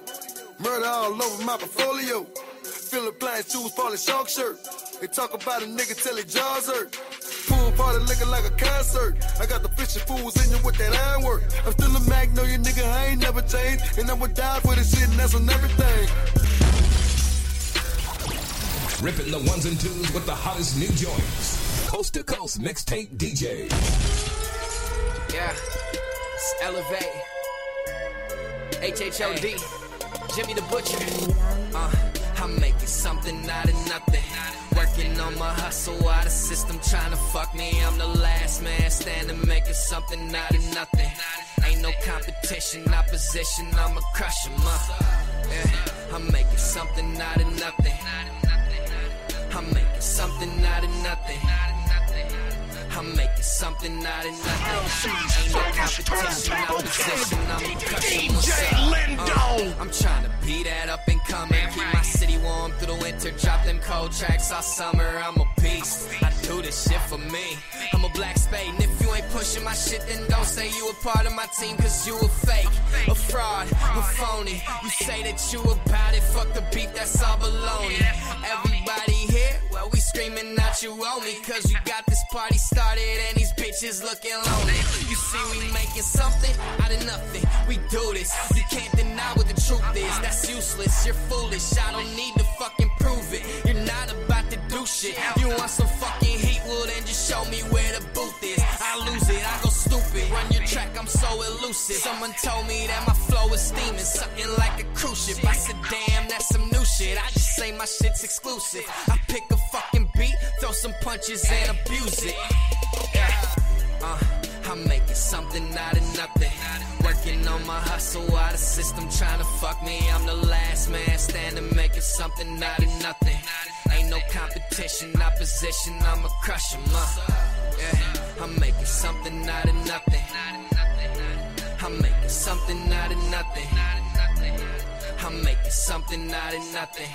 S21: Murder all over my portfolio. Philipp Plein shoes, falling shark shirt. They talk about a nigga till his jaws hurt. Pool party looking like a concert. I got the fishing fools in you with that iron work. I'm still a magnolia nigga, I ain't never changed. And I would die for this shit, and that's on everything.
S6: Ripping the ones and twos with the hottest new joints. Coast to coast mixtape DJ.
S27: Yeah, it's Elevate. HHOD. Jimmy the Butcher. Uh, I'm making something out of nothing. Working on my hustle out of system, trying to fuck me. I'm the last man standing, making something out of nothing. Ain't no competition, opposition, I'ma crush 'em up. Yeah, I'm making something out of nothing. I'm making something out of nothing. I'm making something out of nothing. Ain't no competition, I'm crushing what's up. Uh, I'm trying to be that up and coming. Keep my city warm through the winter. Drop them cold tracks all summer. I'm a beast. I do this shit for me. I'm a black spade. And if you ain't pushing my shit, then don't say you a part of my team. Cause you a fake, a fraud, a phony. You say that you about it. Fuck the beef, that's all baloney. Everybody well, we screaming out you owe me. Cause you got this party started and these bitches looking lonely. You see, we making something out of nothing. We do this. You can't deny what the truth is. That's useless. You're foolish. I don't need to fucking prove it. You're not about to do shit. You want some fucking heat? Well, then just show me where the booth is. I lose it. I go stupid. Run elusive. Someone told me that my flow is steaming. Something like a cruise ship. I said, damn, that's some new shit. I just say my shit's exclusive. I pick a fucking beat, throw some punches and abuse it. Yeah. Uh, I'm making something out of nothing. Working on my hustle out of system, trying to fuck me. I'm the last man standing, making something out of nothing. Ain't no competition, opposition, I'ma crush 'em up. Yeah, I'm making something out of nothing. I'm making something out of nothing. I'm making something out of nothing.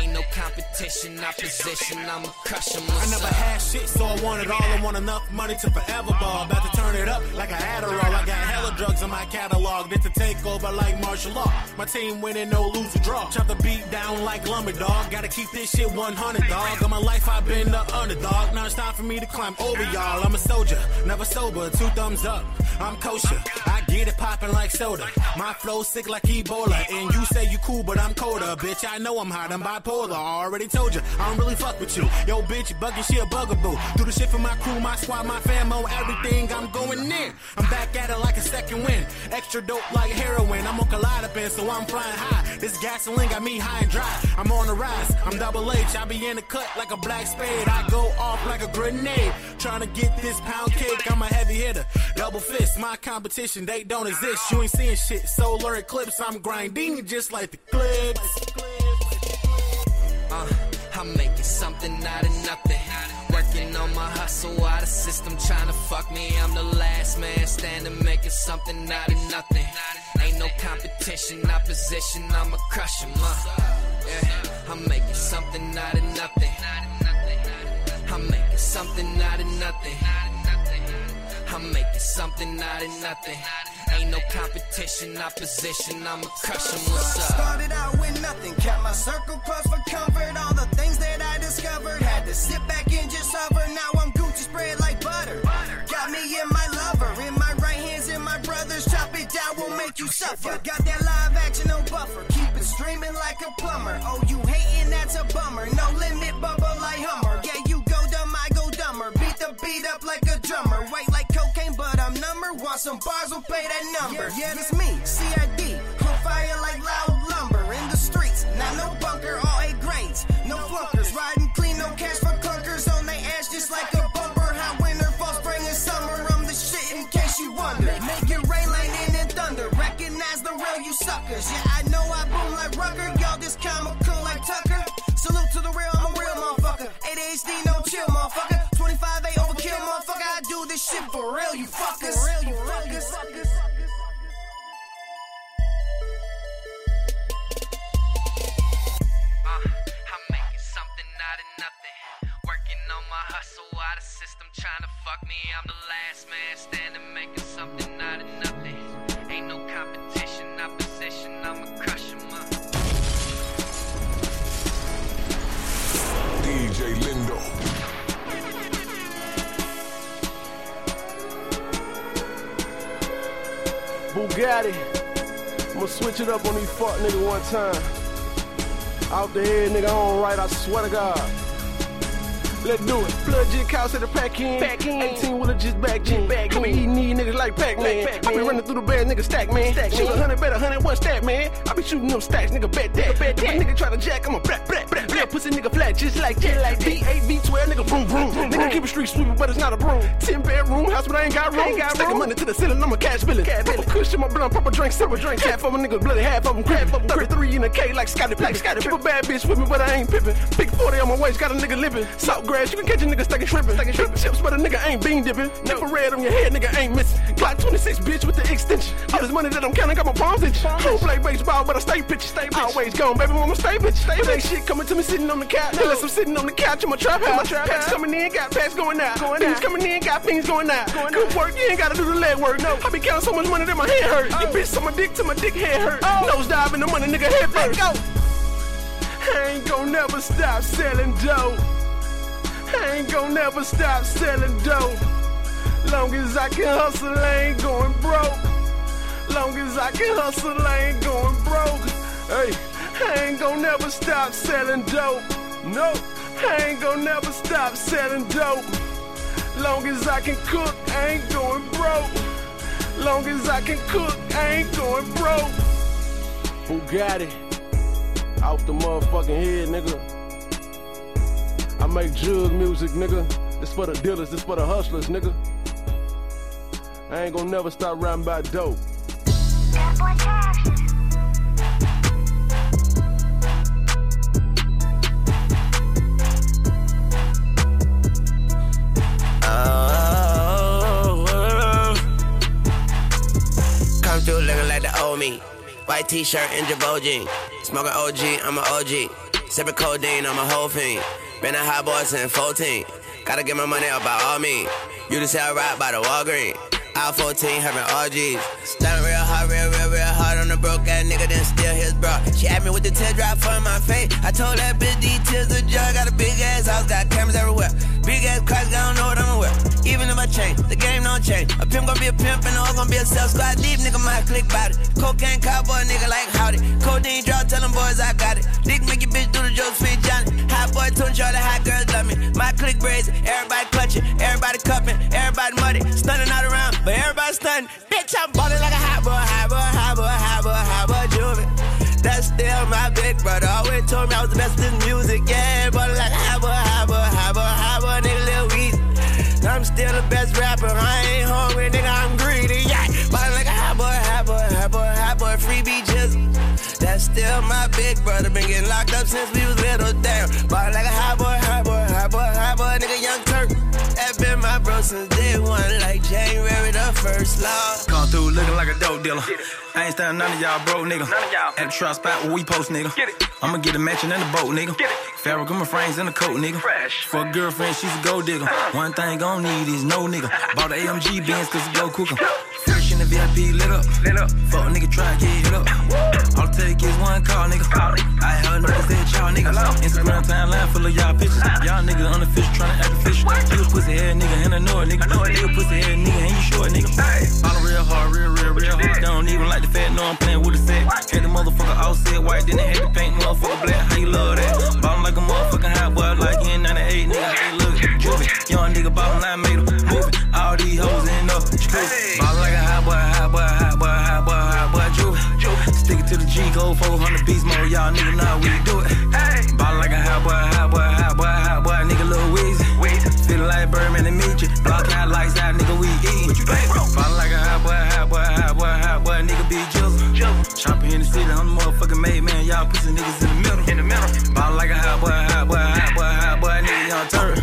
S27: Ain't no competition, opposition, I'ma crush 'em.
S28: I never had shit, so I want it all. I want enough money to forever ball. About to turn it up like a Adderall. I got hella drugs in my catalog. Then to take over like martial law. My team winning, no lose or draw. Chop the beat down like lumber dog. Gotta keep this shit 100 dog. All my life I've been the underdog. Now it's time for me to climb over y'all. I'm a soldier, never sober. Two thumbs up. I'm kosher. I get it popping like soda. My flow sick like Ebola. And you say you cool, but I'm colder. Bitch, I know I'm hot. I'm bipolar. I already told you, I don't really fuck with you. Yo, bitch, bugging, she a bugaboo. Do the shit for my crew, my squad, my famo, everything. I'm going in. I'm back at it like a second win. Extra dope like heroin. I'm on Kaleidopin, so I'm flying high. This gasoline got me high and dry. I'm on the rise. I'm double H. I be in the cut like a black spade. I go off like a grenade. Trying to get this pound cake. I'm a heavy hitter. Double fist. My competition, they don't exist. You ain't seeing shit. Solar eclipse. I'm grinding just like the clips.
S27: Uh, I'm making something out of nothing. Working on my hustle out of system, trying to fuck me. I'm the last man standing, making something out of nothing. Ain't no competition, opposition, I'ma crush 'em up. Yeah, I'm making something out of nothing. I'm making something out of nothing. I'm making something out of nothing. Ain't no competition, opposition, I'ma crush 'em. What's up?
S10: Started out with nothing, kept my circle close for comfort. All the things that I discovered, had to sit back and just hover. Now I'm Gucci spread like butter. Got me in my lover, in my right hands, in my brothers. Chop it down, won't make you suffer. Got that live action, no buffer. Keep it streaming like a plumber. Oh, you hating, that's a bummer. No limit, bubble like Hummer. Yeah, you go dumb, I go dumber. Beat the beat up like a want some bars, we'll pay that number. Yeah, that's me, CID. I'm fire like loud lumber in the streets. Not no bunker, all eight grades. No flunkers, riding clean, no cash for clunkers. On they ass just like a
S29: bumper. Hot winter, fall, spring, and summer. I'm the shit in case
S9: you wonder. Make it rain, lightning, and thunder. Recognize the real, you suckers. Yeah, I know I boom like Rucker. Y'all just comical like Tucker. Salute to the real, I'm a real motherfucker. ADHD, no chill, motherfucker this shit for real, you fuckers. For real, you fuckers.
S27: Uh, I'm
S29: making something out of nothing. Working on my hustle out of system, trying
S27: to fuck me.
S30: I'm the Bugatti. I'ma switch it up on these fuck nigga one time. Out the head, nigga, on right, I swear to God. Let's do it. Blood just cows to the pack in. Pack in. 18 wheeler just back in. Back in. eating these niggas like Pac-Man. I be running through the bad nigga stack, man. Stack, Shoot a hundred, bet a hundred, one stack, man. I be shooting them stacks, nigga, bet that. Bet that. If a nigga try to jack, I'm a brat, brat, brat. Little pussy nigga flat, just like that. Like V8, V12, nigga, boom, boom. Nigga keep a street sweeper, but it's not a broom. 10 bedroom house, but I ain't got room. Ain't got Stacking money to the ceiling, I'm a cash billing. Pop a cushion, my blunt, pop a drink, a drink. Half of them niggas bloody, half of them crap. 33 in a K like Scottie Pippen. Scotty a bad bitch with me, but I ain't pippin'. Big 40 on my waist, got a nigga living. Salt you can catch a nigga stacking shrimpin'. Stacking shrimpin'. Chips, but a nigga ain't bean dipping. red on your head, nigga ain't missing. Glock 26 bitch with the extension. All this money that I'm counting, got my palms itch. I don't play baseball, but I stay pitch. Stay bitch. Always gone, baby, mama stay bitch. Stay bitch. Shit coming to me sitting on the couch. Unless I'm sitting on the couch in my trap house. Packs coming in, got packs going out. Going fiends coming in, got fiends going out. Good work, you ain't gotta do the leg work. No, I be counting so much money that my head hurt. Oh. You bitch, so my dick to my dick head hurt. Oh. Nose dive in the money, nigga head first. Go. I ain't gon' never stop selling dope. I ain't gon' never stop selling dope. Long as I can hustle, I ain't going broke. Long as I can hustle, I ain't going broke. Hey, I ain't gon' never stop selling dope. No, I ain't gon' never stop selling dope. Long as I can cook, I ain't going broke. Long as I can cook, I ain't going broke. Bugatti, off the motherfucking head, nigga. I make jug music, nigga. This for the dealers, this for the hustlers, nigga. I ain't gonna never stop rapping about dope.
S3: Come through looking like the old me. White t-shirt and Jabot jean. Smoking OG, I'm a OG. Sipping codeine, I'm a whole fiend. Been a hot boy since 14. Gotta get my money up by all means. You just sell right by the Walgreens. Out 14, having RGs. Standing real hard, real, real, real hard on the broke ass nigga, then steal his bra. She had me with the teardrop for my face. I told that bitch these tears a jar. Got a big ass house, got cameras everywhere. Big ass cars, I don't know what I'ma wear. Even if I change, the game don't change. A pimp gon' be a pimp and a hoe gon' be a self squad. Leave nigga my click it. Cocaine cowboy nigga like howdy. Codeine draw, tell them boys I got Boy tune hot girls love me. My click brazen, everybody clutching, everybody cupping, everybody muddy. Stunning all around, but everybody stunning. Bitch, I'm ballin' like a hot boy, hot boy, hot boy, hot boy, hot boy, juvie. That's still my big brother. Always told me I was the best in music. Yeah, ballin' like a hot boy, hot boy, hot boy, hot boy, nigga, Lil Weezy. I'm still the best rapper. I ain't hungry, nigga, I'm greedy. That's still my big brother. Been getting locked up since we was little. Damn, ballin' like a hot boy, hot boy, hot boy, hot boy, nigga, young Turk. That been my bro since day one, like January the first law.
S31: Come through looking like a dope dealer. I ain't standing none of y'all broke, nigga. None of y'all. At the trust spot where we post, nigga. I'ma get a mansion and a boat, nigga. Fabric on my frames and a coat, nigga. For a girlfriend, she's a gold digger. Uh-huh. One thing gon' need is no nigga. Bought the AMG Benz cause it go quicker. Fresh in the VIP, lit up. Lit up. Fuck nigga, try to get hit up. All it take is one call, nigga. I heard niggas said y'all niggas. Instagram timeline full of y'all pictures. Uh-huh. Y'all niggas unofficial, tryna act official. You a pussy head nigga and I know it, nigga. You a pussy head nigga and you sure, nigga. Ballin' real hard, real, real, real hard. Don't even like the fat, no, I'm playing with the set. Had the motherfucker all said white, then they had to paint motherfucker black. How you love that? Ballin' like a motherfucking hot boy, like in 98, nigga. Hey, look, juvie. Young nigga ballin' like made him move it. All these hoes in up, screw. Ballin' like a hot boy, hot boy, hot boy, hot boy, hot boy, juvie. Stick it to the G code, 400 beast mode, y'all nigga know how we do it. Ballin' like a hot boy, hot boy, hot boy, hot boy, nigga, Lil Weezy. Feelin' like Birdman and Meet you. Block out, lights out, nigga, we eatin'. Ballin' like a hot jizzle. In the city, I'm the motherfucking made man, y'all pussy niggas in the middle. In the middle. Ballin' like a hot boy, hot boy, hot boy, hot boy, nigga, young Turk.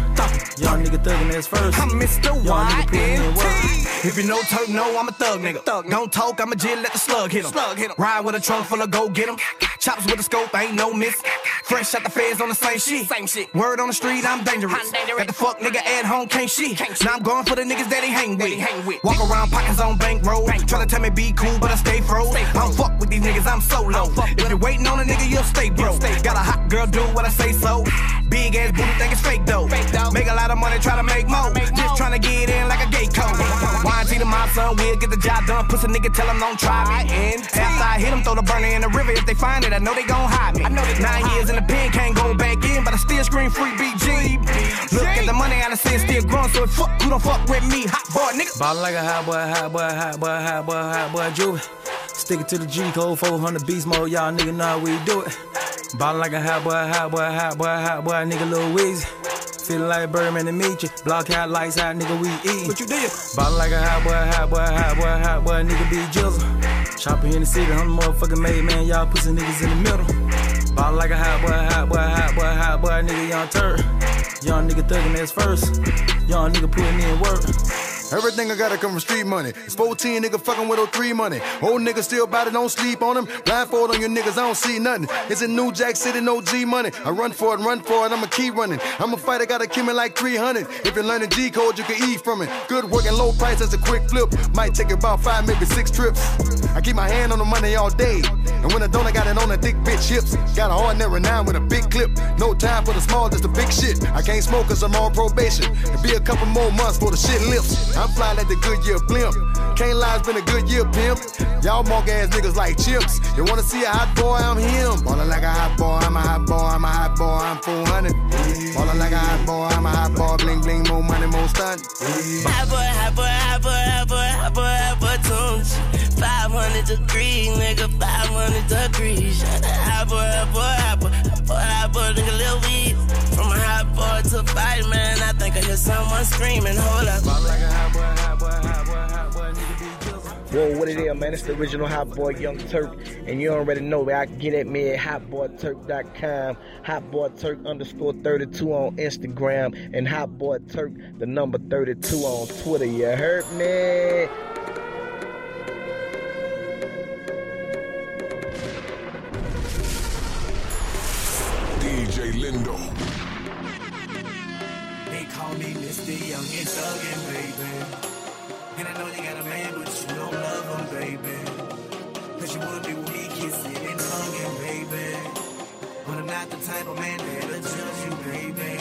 S31: Young nigga thuggin' ass first.
S2: I'm Mr.
S31: Young nigga puttin' in work.
S2: YNT. If you know Turk, know I'm a thug nigga. Don't talk, I'm a jill, let the slug hit him.
S10: Slug hit 'em.
S2: Ride with a trunk full of go get 'em. Chops with a scope, ain't no miss. Fresh out the feds on the same shit.
S10: Same shit.
S2: Word on the street, I'm dangerous.
S10: I'm dangerous.
S2: Got the fuck nigga at home, can't shit.
S10: Can't shit.
S2: Now I'm going for the niggas that he hang with.
S10: he hang with.
S2: Walk around pockets on bankroll. Tryna tell me be cool, but I stay froze.
S10: Stay
S2: I don't fuck with these niggas, I'm solo.
S10: fuck with
S2: If you're waiting on a nigga, you'll stay broke.
S10: stay
S2: Got a hot girl, do what I say so. Big ass booty, think it's fake though.
S10: Fake though.
S2: Make a lot of money, try to make more.
S10: make
S2: Just
S10: more.
S2: tryna get in like a gate code. YG to my son, we'll get the job done. Pussy nigga, tell him don't try me.
S10: And
S2: After I hit him, throw the burner in the river. If they find it, I know they gon' hide me.
S10: I know they
S2: Nine
S10: hide
S2: years in the pen, can't go back in, but I still scream free BG. Look at the money, I done see it still growing, so if fuck, who don't fuck with me? Hot boy, nigga.
S31: Ballin' like a hot boy, hot boy, hot boy, hot boy, hot boy, Juvie. Stick it to the G code, 400 beast mode, y'all nigga know how we do it. Ballin' like a hot boy, hot boy, hot boy, hot boy, nigga Lil Weezy. Feelin' like Birdman to meet you. Block out, lights out, nigga, we eatin'.
S2: What you did?
S31: Ballin' like a hot boy, hot boy, hot boy, hot boy, nigga be jizzle. Shopping in the city, I'm the motherfucking made man, y'all pussy niggas in the middle. Ballin' like a hot boy, hot boy, hot boy, hot boy, nigga, young Turk. Young nigga thuggin' that's first. Young nigga putting in work.
S21: Everything I gotta come from street money. It's 14 nigga fucking with 03 money. Old nigga still bout it, don't sleep on him. Blindfold on your niggas, I don't see nothing. It's in New Jack City, no G money. I run for it, run for it, I'ma keep running. I'm a fighter, gotta kill me like 300. If you learn the G code, you can eat from it. Good work and low price, that's a quick flip. Might take about five, maybe six trips. I keep my hand on the money all day. And when I don't, I got it on the thick bitch hips. Got a ordinary nine with a big clip. No time for the small, just the big shit. I can't smoke cause I'm on probation. It'll be a couple more months for the shit lifts. I'm fly like the Goodyear blimp. Can't lie, it's been a good year, pimp. Y'all monk ass niggas like chips. You wanna see a hot boy? I'm him. Ballin' like a hot boy, I'm a hot boy, I'm a hot boy, I'm 400. Ballin' like a hot boy, I'm a hot boy, bling bling, more money, more stunt.
S32: Hot boy, hot boy, hot boy, hot boy, hot boy, hot boy, tunes. 500 degrees, nigga, 500 degrees. Hot boy, hot boy, hot boy, hear someone screaming, hold up.
S1: Whoa, what it is, man? It's the original Hot Boy Young Turk. And you already know that I can get at me at hotboyturk.com, hotboyturk underscore 32 on Instagram, and hotboyturk, the number 32 on Twitter. You heard me?
S2: Wanna be me, kissing and hugging, baby. But I'm not the type of man that'll judge you, baby.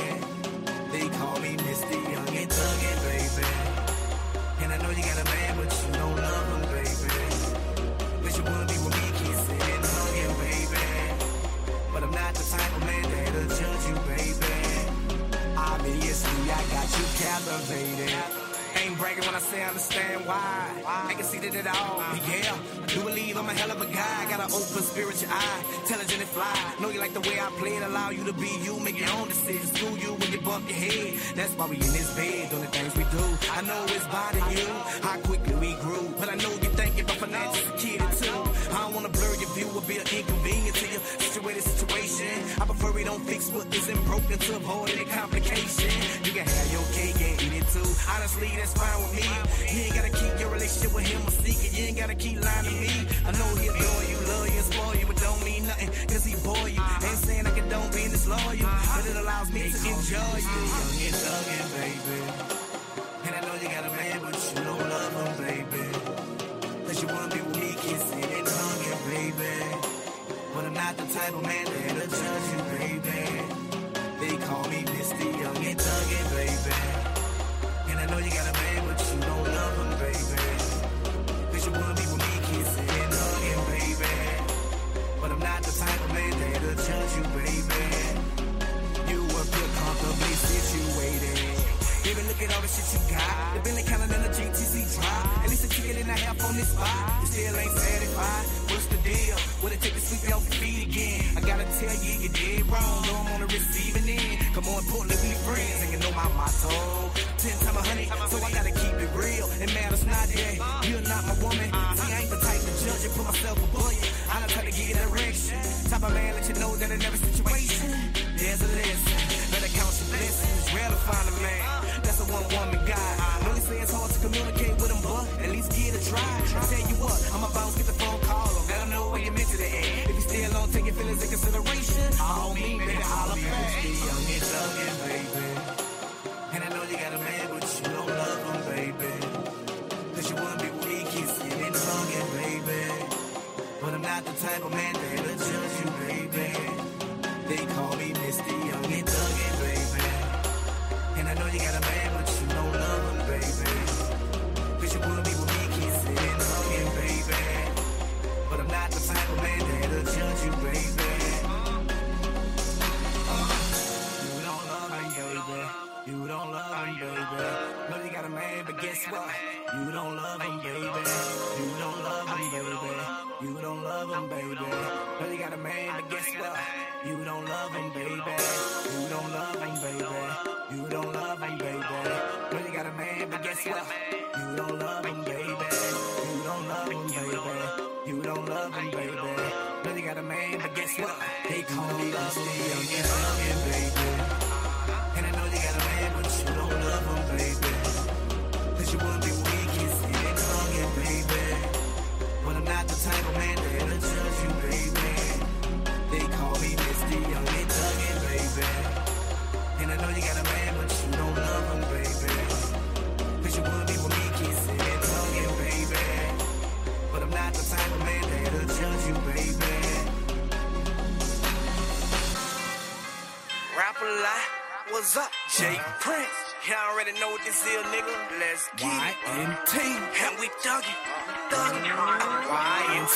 S2: They call me Mr. Young and Thuggin', baby. And I know you got a man, but you don't love him, baby. Cause you wanna be with me, kissing and hugging, baby. But I'm not the type of man that'll judge you, baby. Obviously, I got you captivated. Bragging when I say I understand why. I can see that it all. But yeah, I do believe I'm a hell of a guy. Got an open spiritual eye, intelligent and fly. Know you like the way I play it, allow you to be you, make your own decisions. Screw you when you bump your head. That's why we in this bed, doing the things we do. I know it's bothering you, how quickly we grew. But I know you're thinking about financial security too. I don't wanna blur your view or be an inconvenience to your situated situation. I prefer we don't fix what isn't broken to avoid any complication. You can have your cake too. Honestly, that's fine with me. You ain't gotta keep your relationship with him a secret. You ain't gotta keep lying to me. I know he adore you, love you, spoil you, but don't mean nothing. Cause he bore you. Ain't saying I condone being disloyal, but it allows me to enjoy you. Young and thuggin', baby. And I know you got a man, but you don't love him, baby. Cause you wanna be with me, kissing and hugging, baby. But I'm not the type of man that'll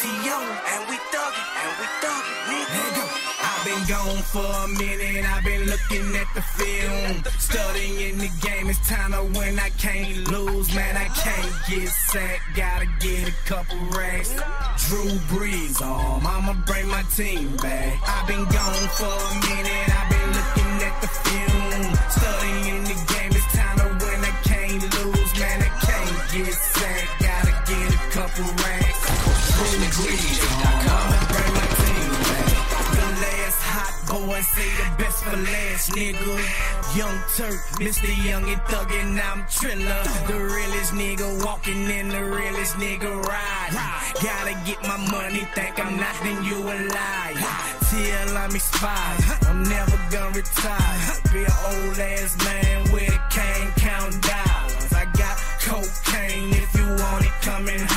S2: And we and we thuggin', nigga. I've been gone for a minute, I've been looking at the film. Studying in the game, it's time to win, I can't lose, man, I can't get sacked. Gotta get a couple racks. Drew Brees oh, on, I'ma bring my team back. I've been gone for a minute, I've been looking at the film. Studying in the game, it's time to win, I can't lose, man, I can't get sacked. Gotta get a couple racks. I'ma bring my team back. The last hot boy say the best for last, nigga. Young Turk, Mr. Young and Thuggin', I'm Triller. The realest nigga walking in the realest nigga ride. Gotta get my money, think I'm not, then you a lie. Till I'm expired, I'm never gonna retire. Be an old ass man with a cane, count dollars. I got cocaine, if you want it, come and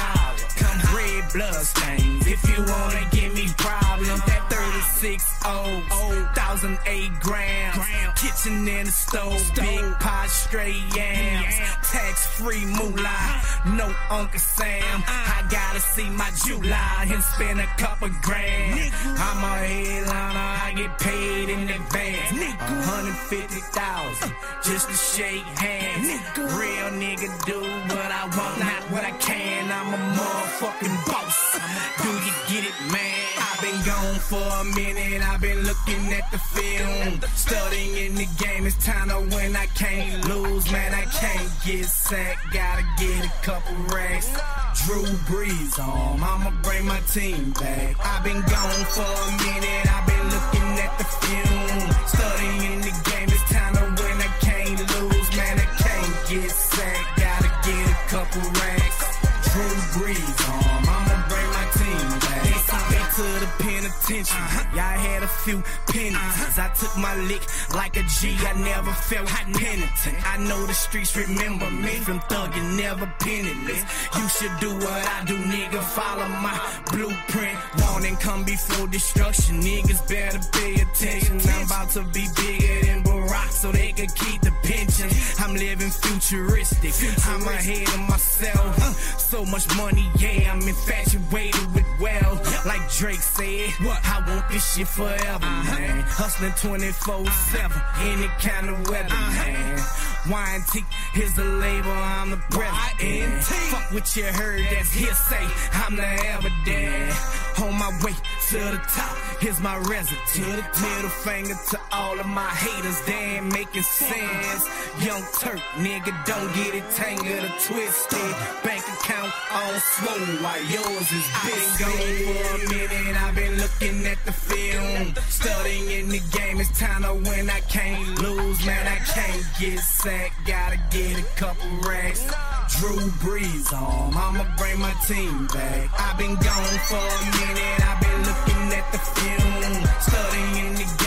S2: Blood stains, if you wanna give me problems. That 36 old, old, thousand eight grams. Kitchen in the stove, big pot, straight yams. Tax free moolah, no Uncle Sam. I gotta see my July and spend a couple grand. I'm a headliner, I get paid in advance. 150,000 just to shake hands. Real nigga do what I want, not what I can. I'm a motherfucking boss. Do you get it, man? I've been gone for a minute, I've been looking at the film. Studying in the game, it's time to win. I can't lose, man, I can't get sacked. Gotta get a couple racks. Drew Brees on, I'ma bring my team back. I've been gone for a minute, I've been looking at the film. Studying in the game, it's time to win. I can't lose, man, I can't get sacked. Gotta get a couple racks. Me attention. penitentiary. Y'all had a few pennies. I took my lick like a G. I never felt penitent. I know the streets remember me from thugging, never penniless. You should do what I do, nigga. Follow my blueprint. Warning come before destruction. Niggas better pay attention. I'm about to be bigger than Barack so they can keep the pension. I'm living futuristic. I'm ahead of myself. So much money, yeah. I'm infatuated with wealth. Like Drake said, what? I want this shit forever, uh-huh. man. Hustling 24 7, any kind of weather, uh-huh. man. YNT, here's the label, I'm the president. Fuck what you heard, that's hearsay. I'm the evidence. On my way to the top, here's my resident. Middle finger to all of my haters, they ain't making sense. Young Turk, nigga, don't get it tangled or twisted. Bank account all swole while yours is big. Gone for a minute, I've been looking at the film. Studying in the game, it's time to win. I can't lose, man, I can't get sacked. Gotta get a couple racks. Drew Brees on, I'ma bring my team back. I've been gone for a minute, at the fume. Studying the game.